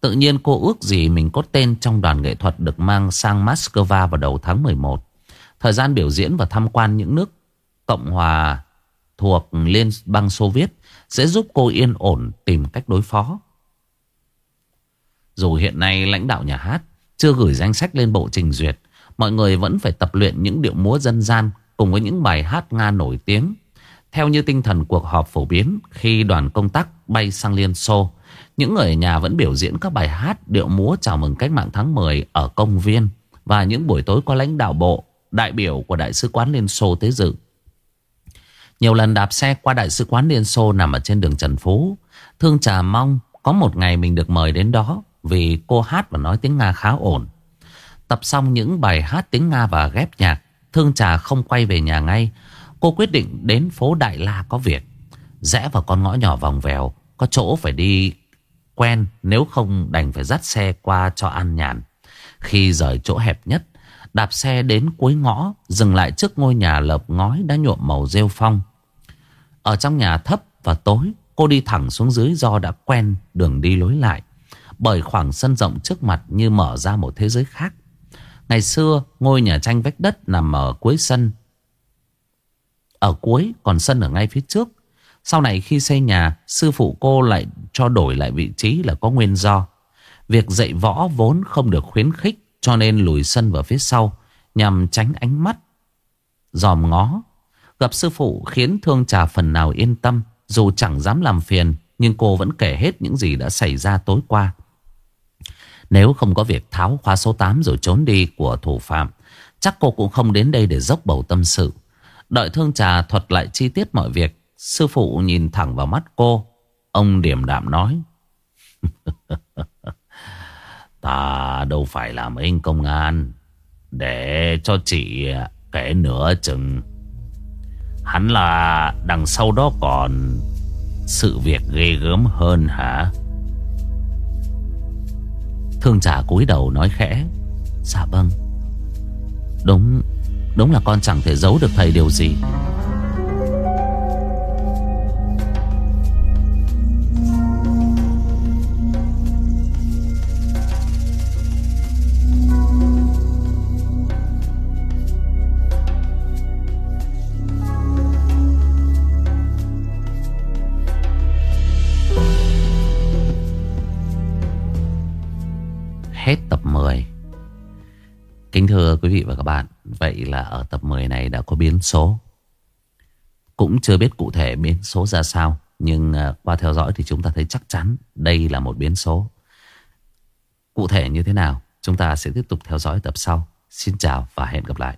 Tự nhiên cô ước gì mình có tên trong đoàn nghệ thuật được mang sang Moscow vào đầu tháng 11. Thời gian biểu diễn và tham quan những nước Cộng hòa thuộc Liên bang Xô Viết sẽ giúp cô yên ổn tìm cách đối phó. Dù hiện nay lãnh đạo nhà hát chưa gửi danh sách lên bộ trình duyệt, mọi người vẫn phải tập luyện những điệu múa dân gian cùng với những bài hát Nga nổi tiếng. Theo như tinh thần cuộc họp phổ biến khi đoàn công tác bay sang Liên Xô, những người ở nhà vẫn biểu diễn các bài hát điệu múa chào mừng cách mạng tháng 10 ở công viên và những buổi tối có lãnh đạo bộ, đại biểu của Đại sứ quán Liên Xô tới dự. Nhiều lần đạp xe qua Đại sứ quán Liên Xô nằm ở trên đường Trần Phú, Thương Trà mong có một ngày mình được mời đến đó vì cô hát và nói tiếng Nga khá ổn. Tập xong những bài hát tiếng Nga và ghép nhạc, Thương Trà không quay về nhà ngay. Cô quyết định đến phố Đại La có việc. Rẽ vào con ngõ nhỏ vòng vèo, có chỗ phải đi quen nếu không đành phải dắt xe qua cho an nhàn. Khi rời chỗ hẹp nhất, đạp xe đến cuối ngõ, dừng lại trước ngôi nhà lợp ngói đã nhuộm màu rêu phong. Ở trong nhà thấp và tối, cô đi thẳng xuống dưới do đã quen đường đi lối lại. Bởi khoảng sân rộng trước mặt như mở ra một thế giới khác. Ngày xưa, ngôi nhà tranh vách đất nằm ở cuối sân. Ở cuối, còn sân ở ngay phía trước. Sau này khi xây nhà, sư phụ cô lại cho đổi lại vị trí là có nguyên do. Việc dạy võ vốn không được khuyến khích cho nên lùi sân vào phía sau nhằm tránh ánh mắt. Dòm ngó, gặp sư phụ khiến thương trà phần nào yên tâm. Dù chẳng dám làm phiền, nhưng cô vẫn kể hết những gì đã xảy ra tối qua. Nếu không có việc tháo khóa số 8 rồi trốn đi của thủ phạm, chắc cô cũng không đến đây để dốc bầu tâm sự. Đợi thương trà thuật lại chi tiết mọi việc, sư phụ nhìn thẳng vào mắt cô. Ông điềm đạm nói. [laughs] Ta đâu phải làm anh công an Để cho chị kể nửa chừng Hắn là đằng sau đó còn Sự việc ghê gớm hơn hả Thương trả cúi đầu nói khẽ Dạ vâng. Đúng Đúng là con chẳng thể giấu được thầy điều gì. Hết tập 10 Kính thưa quý vị và các bạn, Vậy là ở tập 10 này đã có biến số. Cũng chưa biết cụ thể biến số ra sao, Nhưng à, qua theo dõi thì chúng ta thấy chắc chắn Đây là một biến số. Cụ thể như thế nào, Chúng ta sẽ tiếp tục theo dõi tập sau. Xin chào và hẹn gặp lại.